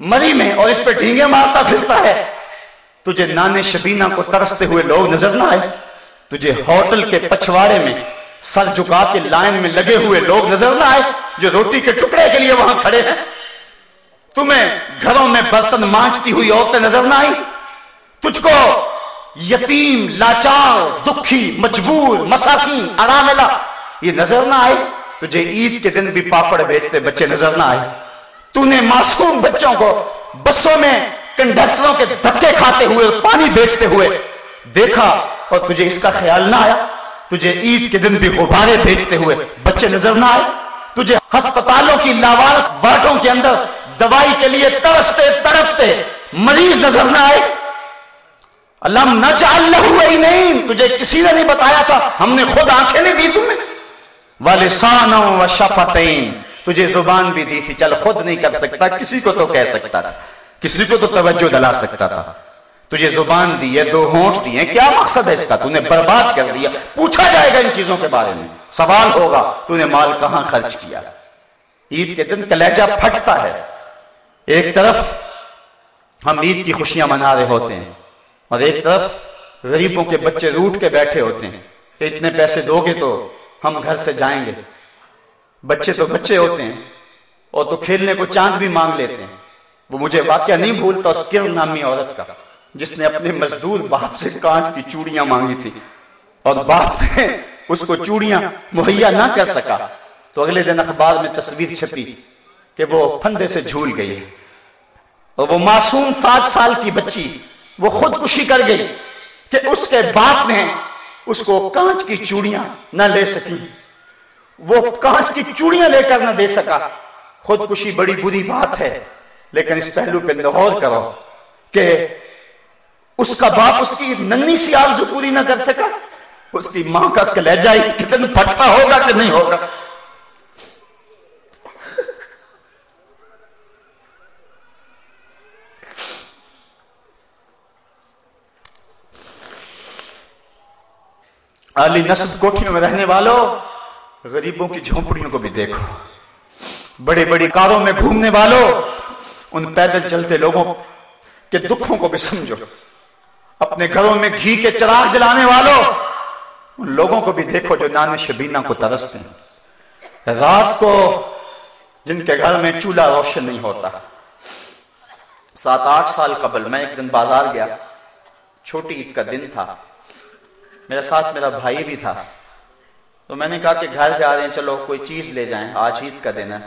مری میں اور اس پہ ڈھینگے مارتا پھرتا ہے۔ تجھے نانے شبینہ کو ترستے ہوئے لوگ نظر نہ آئے؟ تجھے ہوٹل کے پچھواڑے میں سر جھکا کے لائن میں لگے ہوئے لوگ نظر نہ آئے جو روٹی کے ٹکڑے کے لیے وہاں کھڑے ہیں؟ تمہیں گھروں میں برتن مانچتی ہوئی عورتیں نظر نہ آئی تجھ کو یتیم، لاچار، دکھی، مجبور، مساکین، اراملہ، یہ نظر نہ آئے؟ تجھے عید کے دن بھی پاپڑ بیچتے بچے نظر نہ آئے۔ تو نے معصوم بچوں کو بسوں میں کنڈکٹروں کے دھکے کھاتے ہوئے پانی بیچتے ہوئے دیکھا اور تجھے اس کا خیال نہ آیا؟ تجھے عید کے دن بھی غبارے بیچتے ہوئے بچے نظر نہ آئے؟ تجھے ہسپتالوں کی لاوارس وارٹوں کے اندر دوائی کے لیے ترستے تڑپتے مریض نظر نہ آئے؟ اللہ نہ چال نہیں تجھے کسی نے نہیں بتایا تھا، ہم نے خود آنکھیں نہیں دی تمہیں۔ والسانوں و شفتین تجھے زبان بھی دی تھی، چل خود نہیں کر سکتا، کسی کو تو کہہ سکتا تھا، کسی کو تو توجہ دلا سکتا تھا۔ تجھے زبان دی ہے، دو ہونٹ دی ہیں، کیا مقصد ہے اس کا؟ تو نے برباد کر دیا۔ پوچھا جائے گا ان چیزوں کے بارے میں۔ سوال ہوگا تو نے مال کہاں خرچ کیا؟ عید کے دن کلیجہ پھٹتا ہے۔ ایک طرف ہم عید کی خوشیاں منا رہے ہوتے ہیں۔ اور ایک طرف غریبوں کے بچے روٹ کے بیٹھے ہوتے ہیں کہ اتنے پیسے دو گے تو ہم گھر سے جائیں گے۔ بچے تو بچے ہوتے ہیں اور تو کھیلنے کو چاند بھی مانگ لیتے ہیں۔ وہ مجھے واقعہ نہیں بھولتا اس کر نامی عورت کا جس نے اپنے مزدور باپ سے کانٹ کی چوڑیاں مانگی تھی اور باپ نے اس کو چوڑیاں مہیا نہ کر سکا۔ تو اگلے دن اخبار میں تصویر چھپی کہ وہ پھندے سے جھول گئی اور وہ معصوم سات سال کی بچی وہ خودکشی کر گئی کہ اس کے باپ نے اس کو کانچ کی چوڑیاں نہ لے سکی وہ کانچ کی چوڑیاں لے کر نہ دے سکا۔ خودکشی بڑی بری بات ہے، لیکن اس پہلو پہ لاہور کرو کہ اس کا باپ اس کی ننی سی آرزو پوری نہ کر سکا۔ اس کی ماں کا کلیجہ کتنا پھٹتا ہوگا کہ نہیں ہوگا۔ علی نصب کوٹھیوں میں رہنے والوں، غریبوں کی جھونپڑیوں کو بھی دیکھو۔ بڑی بڑی کاروں میں گھومنے والوں، ان پیدل چلتے لوگوں کے دکھوں کو بھی سمجھو۔ اپنے گھروں میں گھی کے چراغ جلانے والوں، ان لوگوں کو بھی دیکھو جو نان شبینہ کو ترستے ہیں۔ رات کو جن کے گھر میں چولہا روشن نہیں ہوتا۔ سات آٹھ سال قبل میں ایک دن بازار گیا۔ چھوٹی عید کا دن تھا۔ میرے ساتھ میرا بھائی بھی تھا۔ تو میں نے کہا کہ گھر جا رہے ہیں، چلو کوئی چیز لے جائیں، آج عید کا دن ہے۔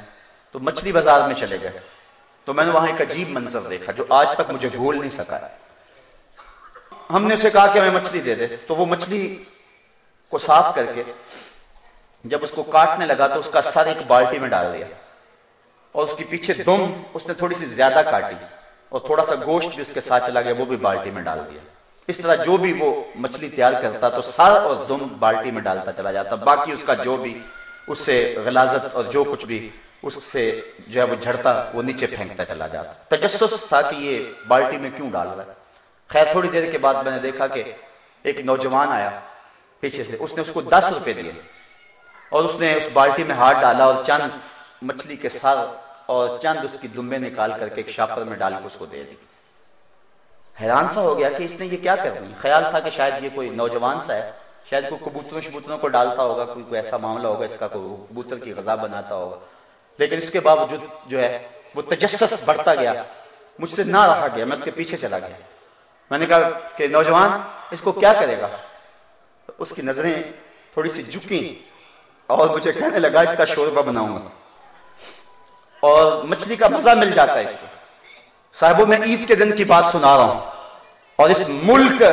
تو مچھلی بازار میں چلے گئے۔ تو میں نے وہاں ایک عجیب منظر دیکھا جو آج تک مجھے بھول نہیں سکا ہم نے اسے کہا کہ میں مچھلی دے دے۔ تو وہ مچھلی کو صاف کر کے جب اس کو کاٹنے لگا تو اس کا سر ایک بالٹی میں ڈال دیا۔ اور اس کے پیچھے دم اس نے تھوڑی سی زیادہ کاٹی اور تھوڑا سا گوشت بھی اس کے ساتھ چلا گیا، وہ بھی بالٹی میں ڈال دیا۔ اس طرح جو بھی وہ مچھلی تیار کرتا تو سر اور دم بالٹی میں ڈالتا چلا جاتا، باقی اس کا جو بھی، اس سے غلازت اور جو کچھ بھی، اس سے جو ہے وہ جھڑتا، وہ نیچے پھینکتا چلا جاتا۔ تجسس تھا کہ یہ بالٹی میں کیوں ڈال رہا ہے۔ خیر، تھوڑی دیر کے بعد میں نے دیکھا کہ ایک نوجوان آیا پیچھے سے، اس نے اس کو دس روپے دیے اور اس نے اس بالٹی میں ہاتھ ڈالا اور چند مچھلی کے سر اور چند اس کی دمبے نکال کر کے ایک شاپر میں ڈال کے اس کو دے دی۔ حیران سا ہو گیا کہ اس نے یہ کیا کرنی خیال تھا کہ شاید یہ کوئی نوجوان سا ہے، شاید کوئی کبوتروں شبوتروں کو ڈالتا ہوگا، کوئی کوئی ایسا معاملہ ہوگا، اس کا کوئی کبوتر کی غذا بناتا ہوگا۔ لیکن اس کے باوجود جو ہے، وہ تجسس بڑھتا گیا، مجھ سے نہ رہا گیا، میں اس کے پیچھے چلا گیا۔ میں نے کہا کہ نوجوان، اس کو کیا کرے گا؟ اس کی نظریں تھوڑی سی جھکی اور مجھے کہنے لگا، اس کا شوربہ بناؤں گا۔ اور مچھلی کا مزہ مل جاتا ہے اس سے۔ صاحبوں میں عید کے دن کی بات سنا رہا ہوں اور اس ملک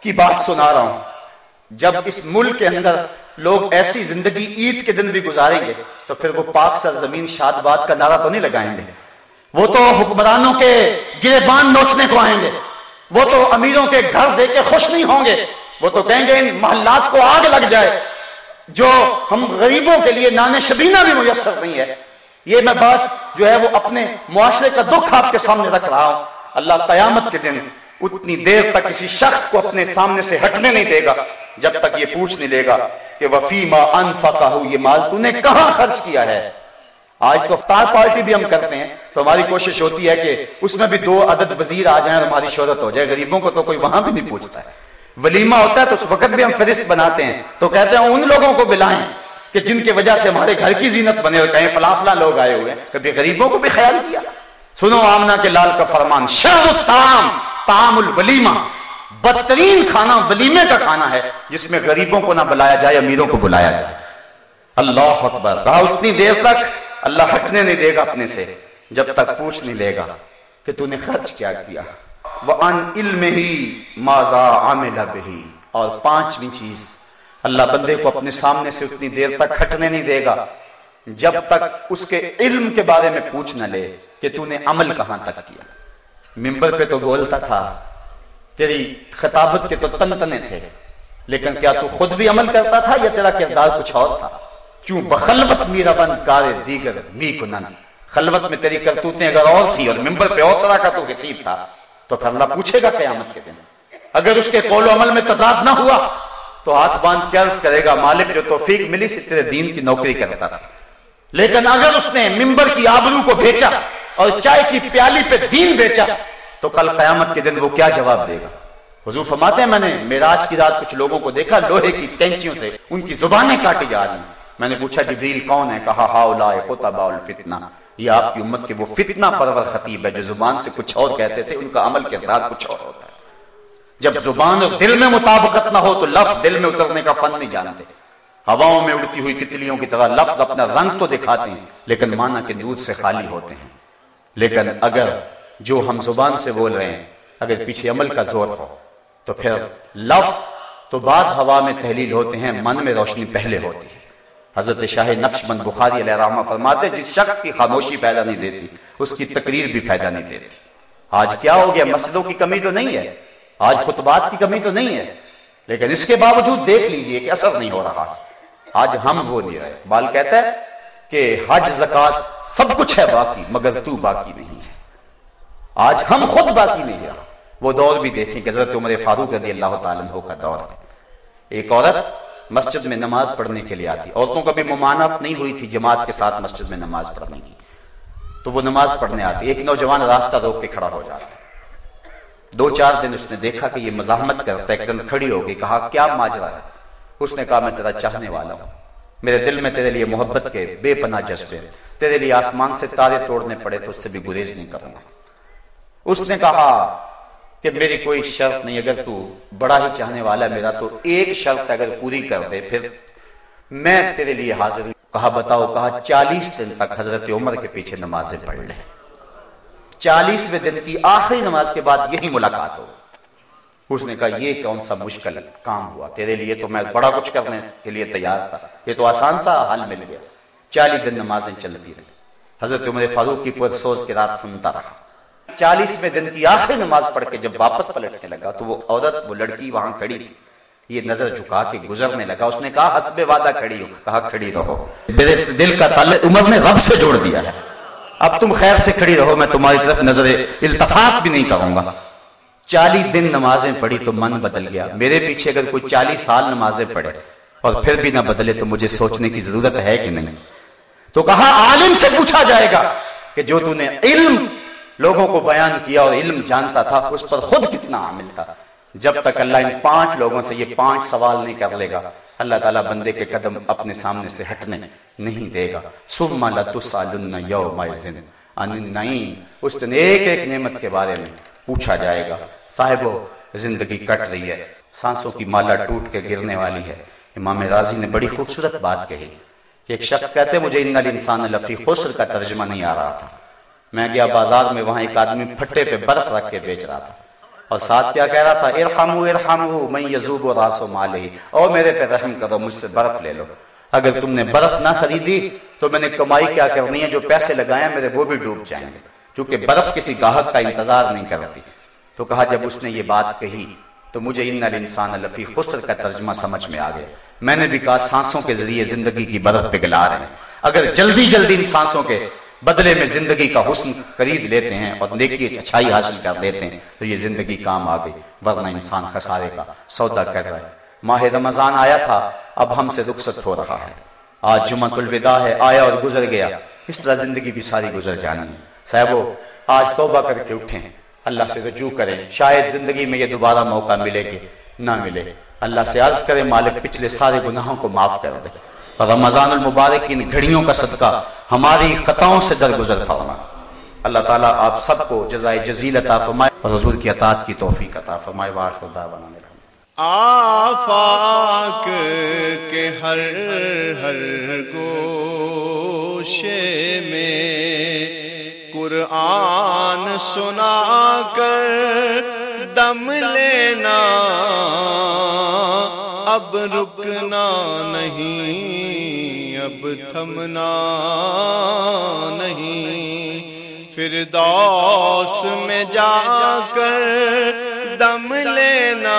کی بات سنا رہا ہوں۔ جب اس ملک کے اندر لوگ ایسی زندگی عید کے دن بھی گزاریں گے، تو پھر وہ پاک سر زمین شاد باد کا نعرہ تو نہیں لگائیں گے۔ وہ تو حکمرانوں کے گربان نوچنے کو آئیں گے۔ وہ تو امیروں کے گھر دے کے خوش نہیں ہوں گے۔ وہ تو کہیں گے ان محلات کو آگ لگ جائے۔ جو ہم غریبوں کے لیے نان شبینہ بھی میسر نہیں ہے۔ یہ میں بات جو ہے وہ اپنے معاشرے کا دکھ آپ کے سامنے رکھ رہا ہوں۔ اللہ قیامت کے دن اتنی دیر تک کسی شخص کو اپنے سامنے سے ہٹنے نہیں دے گا، جب تک یہ پوچھ نہیں لے گا کہ وفیما انفقہ، یہ مال تو نے کہاں خرچ کیا ہے؟ آج تو افطار پارٹی بھی ہم کرتے ہیں، تو ہماری کوشش ہوتی ہے کہ اس میں بھی دو عدد وزیر آ جائیں اور ہماری شہرت ہو جائے۔ غریبوں کو تو کوئی وہاں بھی نہیں پوچھتا ہے۔ ولیمہ ہوتا ہے تو اس وقت بھی ہم فہرست بناتے ہیں۔ تو کہتے ہیں ان لوگوں کو بلائیں۔ کہ جن کی وجہ سے ہمارے گھر کی زینت بنے اور کہیں فلاں فلاں لوگ آئے ہوئے ہیں، کبھی غریبوں کو بھی خیال کیا۔ سنو آمنا کے لال کا فرمان، شر تام تام الولیمہ۔ بدترین کھانا ولیمے کا کھانا ہے، جس میں غریبوں کو نہ بلایا جائے، امیروں کو بلایا جائے۔ اللہ اکبر۔ کہا اتنی دیر تک اللہ ہٹنے نہیں دے گا اپنے سے، جب تک پوچھ نہیں لے گا کہ تو نے خرچ کیا کیا۔ وَأَنْ عِلْمِهِ مَازَا عَمِلَ بِهِ۔ اور پانچویں چیز اللہ بندے کو اپنے سامنے سے اتنی دیر تک ہٹنے نہیں دے گا۔ جب تک اس کے علم کے بارے میں پوچھ نہ لے کہ تو نے عمل کہاں تک کیا۔ ممبر پہ تو بولتا تھا، تیری خطابت کے تو تن تنے تھے، لیکن کیا تو خود بھی عمل کرتا تھا یا تیرا کردار کچھ اور تھا؟ کیوں بخلوت میرا بند کار دیگر می کنن خلوت میں تیری کرتوتیں اگر اور تھی اور ممبر پہ اور طرح کا تو خطیب تھا، تو پھر اللہ پوچھے گا قیامت کے دن۔ اگر اس کے قول و عمل میں تضاد نہ ہوا تو ہاتھ باندھ کے عرض کرے گا، مالک جو توفیق ملی سے تیرے دین کی نوکری کرتا تھا۔ لیکن اگر اس نے ممبر کی آبرو کو بیچا اور چائے کی پیالی پہ دین بیچا، تو کل قیامت کے دن وہ کیا جواب دے گا؟ حضور فرماتے ہیں، میں نے میراج کی رات کچھ لوگوں کو دیکھا، لوہے کی ٹینچیوں سے ان کی زبانیں کاٹی جا رہی میں نے پوچھا، جبریل کون ہے؟ کہا ہاؤلائے خطباء الفتنہ۔ یہ آپ کی امت کے وہ فتنہ پرور خطیب ہے جو زبان سے کچھ اور کہتے تھے، ان کا عمل کردار کچھ اور ہوتا ہے۔ جب زبان اور دل میں مطابقت نہ ہو تو لفظ دل میں اترنے کا فن نہیں جانتے۔ ہواؤں میں اڑتی ہوئی تتلیوں کی طرح لفظ اپنا رنگ تو دکھاتے ہیں، لیکن مانا کے دودھ سے خالی ہوتے ہیں۔ لیکن اگر جو ہم زبان سے بول رہے ہیں، اگر پیچھے عمل کا زور ہو، تو پھر لفظ تو بعد ہوا میں تحلیل ہوتے ہیں، من میں روشنی پہلے ہوتی ہے۔ حضرت شاہ نقش بند بخاری علیہ رحمہ فرماتے جس شخص کی خاموشی پیدا نہیں دیتی، اس کی تقریر بھی فائدہ نہیں دیتی۔ آج کیا ہو گیا؟ مسجدوں کی کمی تو نہیں ہے۔ آج خطبات کی کمی تو نہیں ہے، لیکن اس کے باوجود دیکھ لیجیے کہ اثر نہیں ہو رہا۔ آج ہم وہ نہیں رہے بال کہتا ہے کہ حج زکات سب کچھ ہے باقی، مگر تو باقی نہیں ہے۔ آج ہم خود باقی نہیں رہا وہ دور بھی دیکھیں کہ حضرت عمر فاروق رضی اللہ تعالیٰ عنہ کا دور ہے۔ ایک عورت مسجد میں نماز پڑھنے کے لیے آتی۔ عورتوں کا بھی ممانعت نہیں ہوئی تھی جماعت کے ساتھ مسجد میں نماز پڑھنے کی۔ تو وہ نماز پڑھنے آتی۔ ایک نوجوان راستہ روک کے کھڑا ہو جاتا ہے۔ دو چار دن اس نے دیکھا کہ یہ مزاحمت کرتا ہے، ایک دن کھڑی ہو گئی، کہا، کیا ماجرا ہے؟ اس نے کہا، میں تیرا چاہنے والا ہوں۔ میرے دل میں تیرے لیے محبت کے بے پناہ جذبے تیرے لیے آسمان سے تارے توڑنے پڑے تو اس سے بھی گریز نہیں کروں گا اس نے کہا کہ میری کوئی شرط نہیں، اگر تو بڑا ہی چاہنے والا ہے میرا، تو ایک شرط اگر پوری کر دے، پھر میں تیرے لیے حاضر ہوں۔ کہا، بتاؤ، کہا، چالیس دن تک حضرت عمر کے پیچھے نمازیں پڑھ لے۔ چالیسویں دن کی آخری نماز کے بعد یہی ملاقات ہو۔ اس نے کہا، یہ کون سا مشکل کام ہوا؟ تیرے لیے تو میں بڑا کچھ کرنے کے لیے تیار تھا۔ یہ تو آسان سا حل مل گیا۔ چالیس دن نمازیں چلتی رہی حضرت عمر فاروق کی پرسوز کی رات سنتا رہا۔ چالیسویں دن کی آخری نماز پڑھ کے جب واپس پلٹنے لگا تو وہ عورت، وہ لڑکی وہاں کھڑی تھی۔ یہ نظر جھکا کے گزرنے لگا۔ اس نے کہا، حسب وعدہ کھڑی ہو۔ کہا، کھڑی رہو۔ میرے دل کا تعلق عمر نے رب سے جوڑ دیا ہے۔ اب تم خیر سے کھڑی رہو، میں تمہاری طرف نظر التفات بھی نہیں کروں گا۔ چالیس دن نمازیں پڑھی تو من بدل گیا۔ میرے پیچھے اگر کوئی چالیس سال نمازیں پڑھے اور پھر بھی نہ بدلے تو مجھے سوچنے کی ضرورت ہے کہ نہیں۔ تو کہا عالم سے پوچھا جائے گا کہ جو تو نے علم لوگوں کو بیان کیا اور علم جانتا تھا، اس پر خود کتنا عامل تھا؟ جب تک اللہ ان پانچ لوگوں سے یہ پانچ سوال نہیں کر لے گا، اللہ تعالیٰ بندے کے قدم اپنے سامنے سے ہٹنے نہیں دے گا۔ سما لتسالن یوم ان النعیم اس دن ایک ایک نعمت کے بارے میں پوچھا جائے گا۔ صاحبو، زندگی کٹ رہی ہے۔ سانسوں کی مالا ٹوٹ کے گرنے والی ہے۔ امام راضی نے بڑی خوبصورت بات کہی کہ ایک شخص کہتے، مجھے ان الانسان لفی خسر کا ترجمہ نہیں آ رہا تھا۔ میں گیا بازار میں، وہاں ایک آدمی پھٹے پہ برف رکھ کے بیچ رہا تھا۔ اور ساتھ کیا کہہ رہا تھا، ارحمو ارحمو، من یزوب و راس و مالہی اور میرے پہ رحم کرو، مجھ سے برف لے لو۔ اگر تم نے برف نہ خریدی تو میں نے کمائی کیا کرنی ہے، جو پیسے لگائے میرے وہ بھی ڈوب جائیں گے۔ چونکہ برف کسی گاہک کا انتظار نہیں کرتی۔ تو کہا، جب اس نے یہ بات کہی تو مجھے ان الانسان لفی خسر کا ترجمہ سمجھ میں آ گیا۔ میں نے بھی کہا، سانسوں کے ذریعے زندگی کی برف پگلا رہے ہیں۔ اگر جلدی جلدی ان سانسوں کے بدلے میں زندگی کا حسن خرید لیتے ہیں اور نیکی اچھائی حاصل کر لیتے ہیں، تو یہ زندگی کام آ گئی، ورنہ انسان خسارے کا سودا کر رہا ہے۔ ماہ رمضان آیا تھا، اب ہم سے رخصت ہو رہا ہے۔ آج جمعۃ الوداع ہے، آیا اور گزر گیا۔ اس طرح زندگی بھی ساری گزر جانی۔ ہے صاحبو آج توبہ کر کے اٹھیں۔ اللہ سے رجوع کریں۔ شاید زندگی میں یہ دوبارہ موقع ملے کہ نہ ملے۔ اللہ سے عرض کرے مالک پچھلے سارے گناہوں کو معاف کر دے۔ رمضان المبارک ان گھڑیوں کا صدقہ ہماری خطاؤں سے درگزر فرما۔ اللہ تعالیٰ آپ سب کو جزائے جزیل عطا فرمائے اور حضور کی اطاعت کی توفیق عطا فرمائے۔ واخر دعوانا آفاق کے ہر ہر گوشے میں قرآن سنا کر دم لینا۔ اب رکنا نہیں، اب تھمنا نہیں۔ پھر دوس میں جا کر دم لینا۔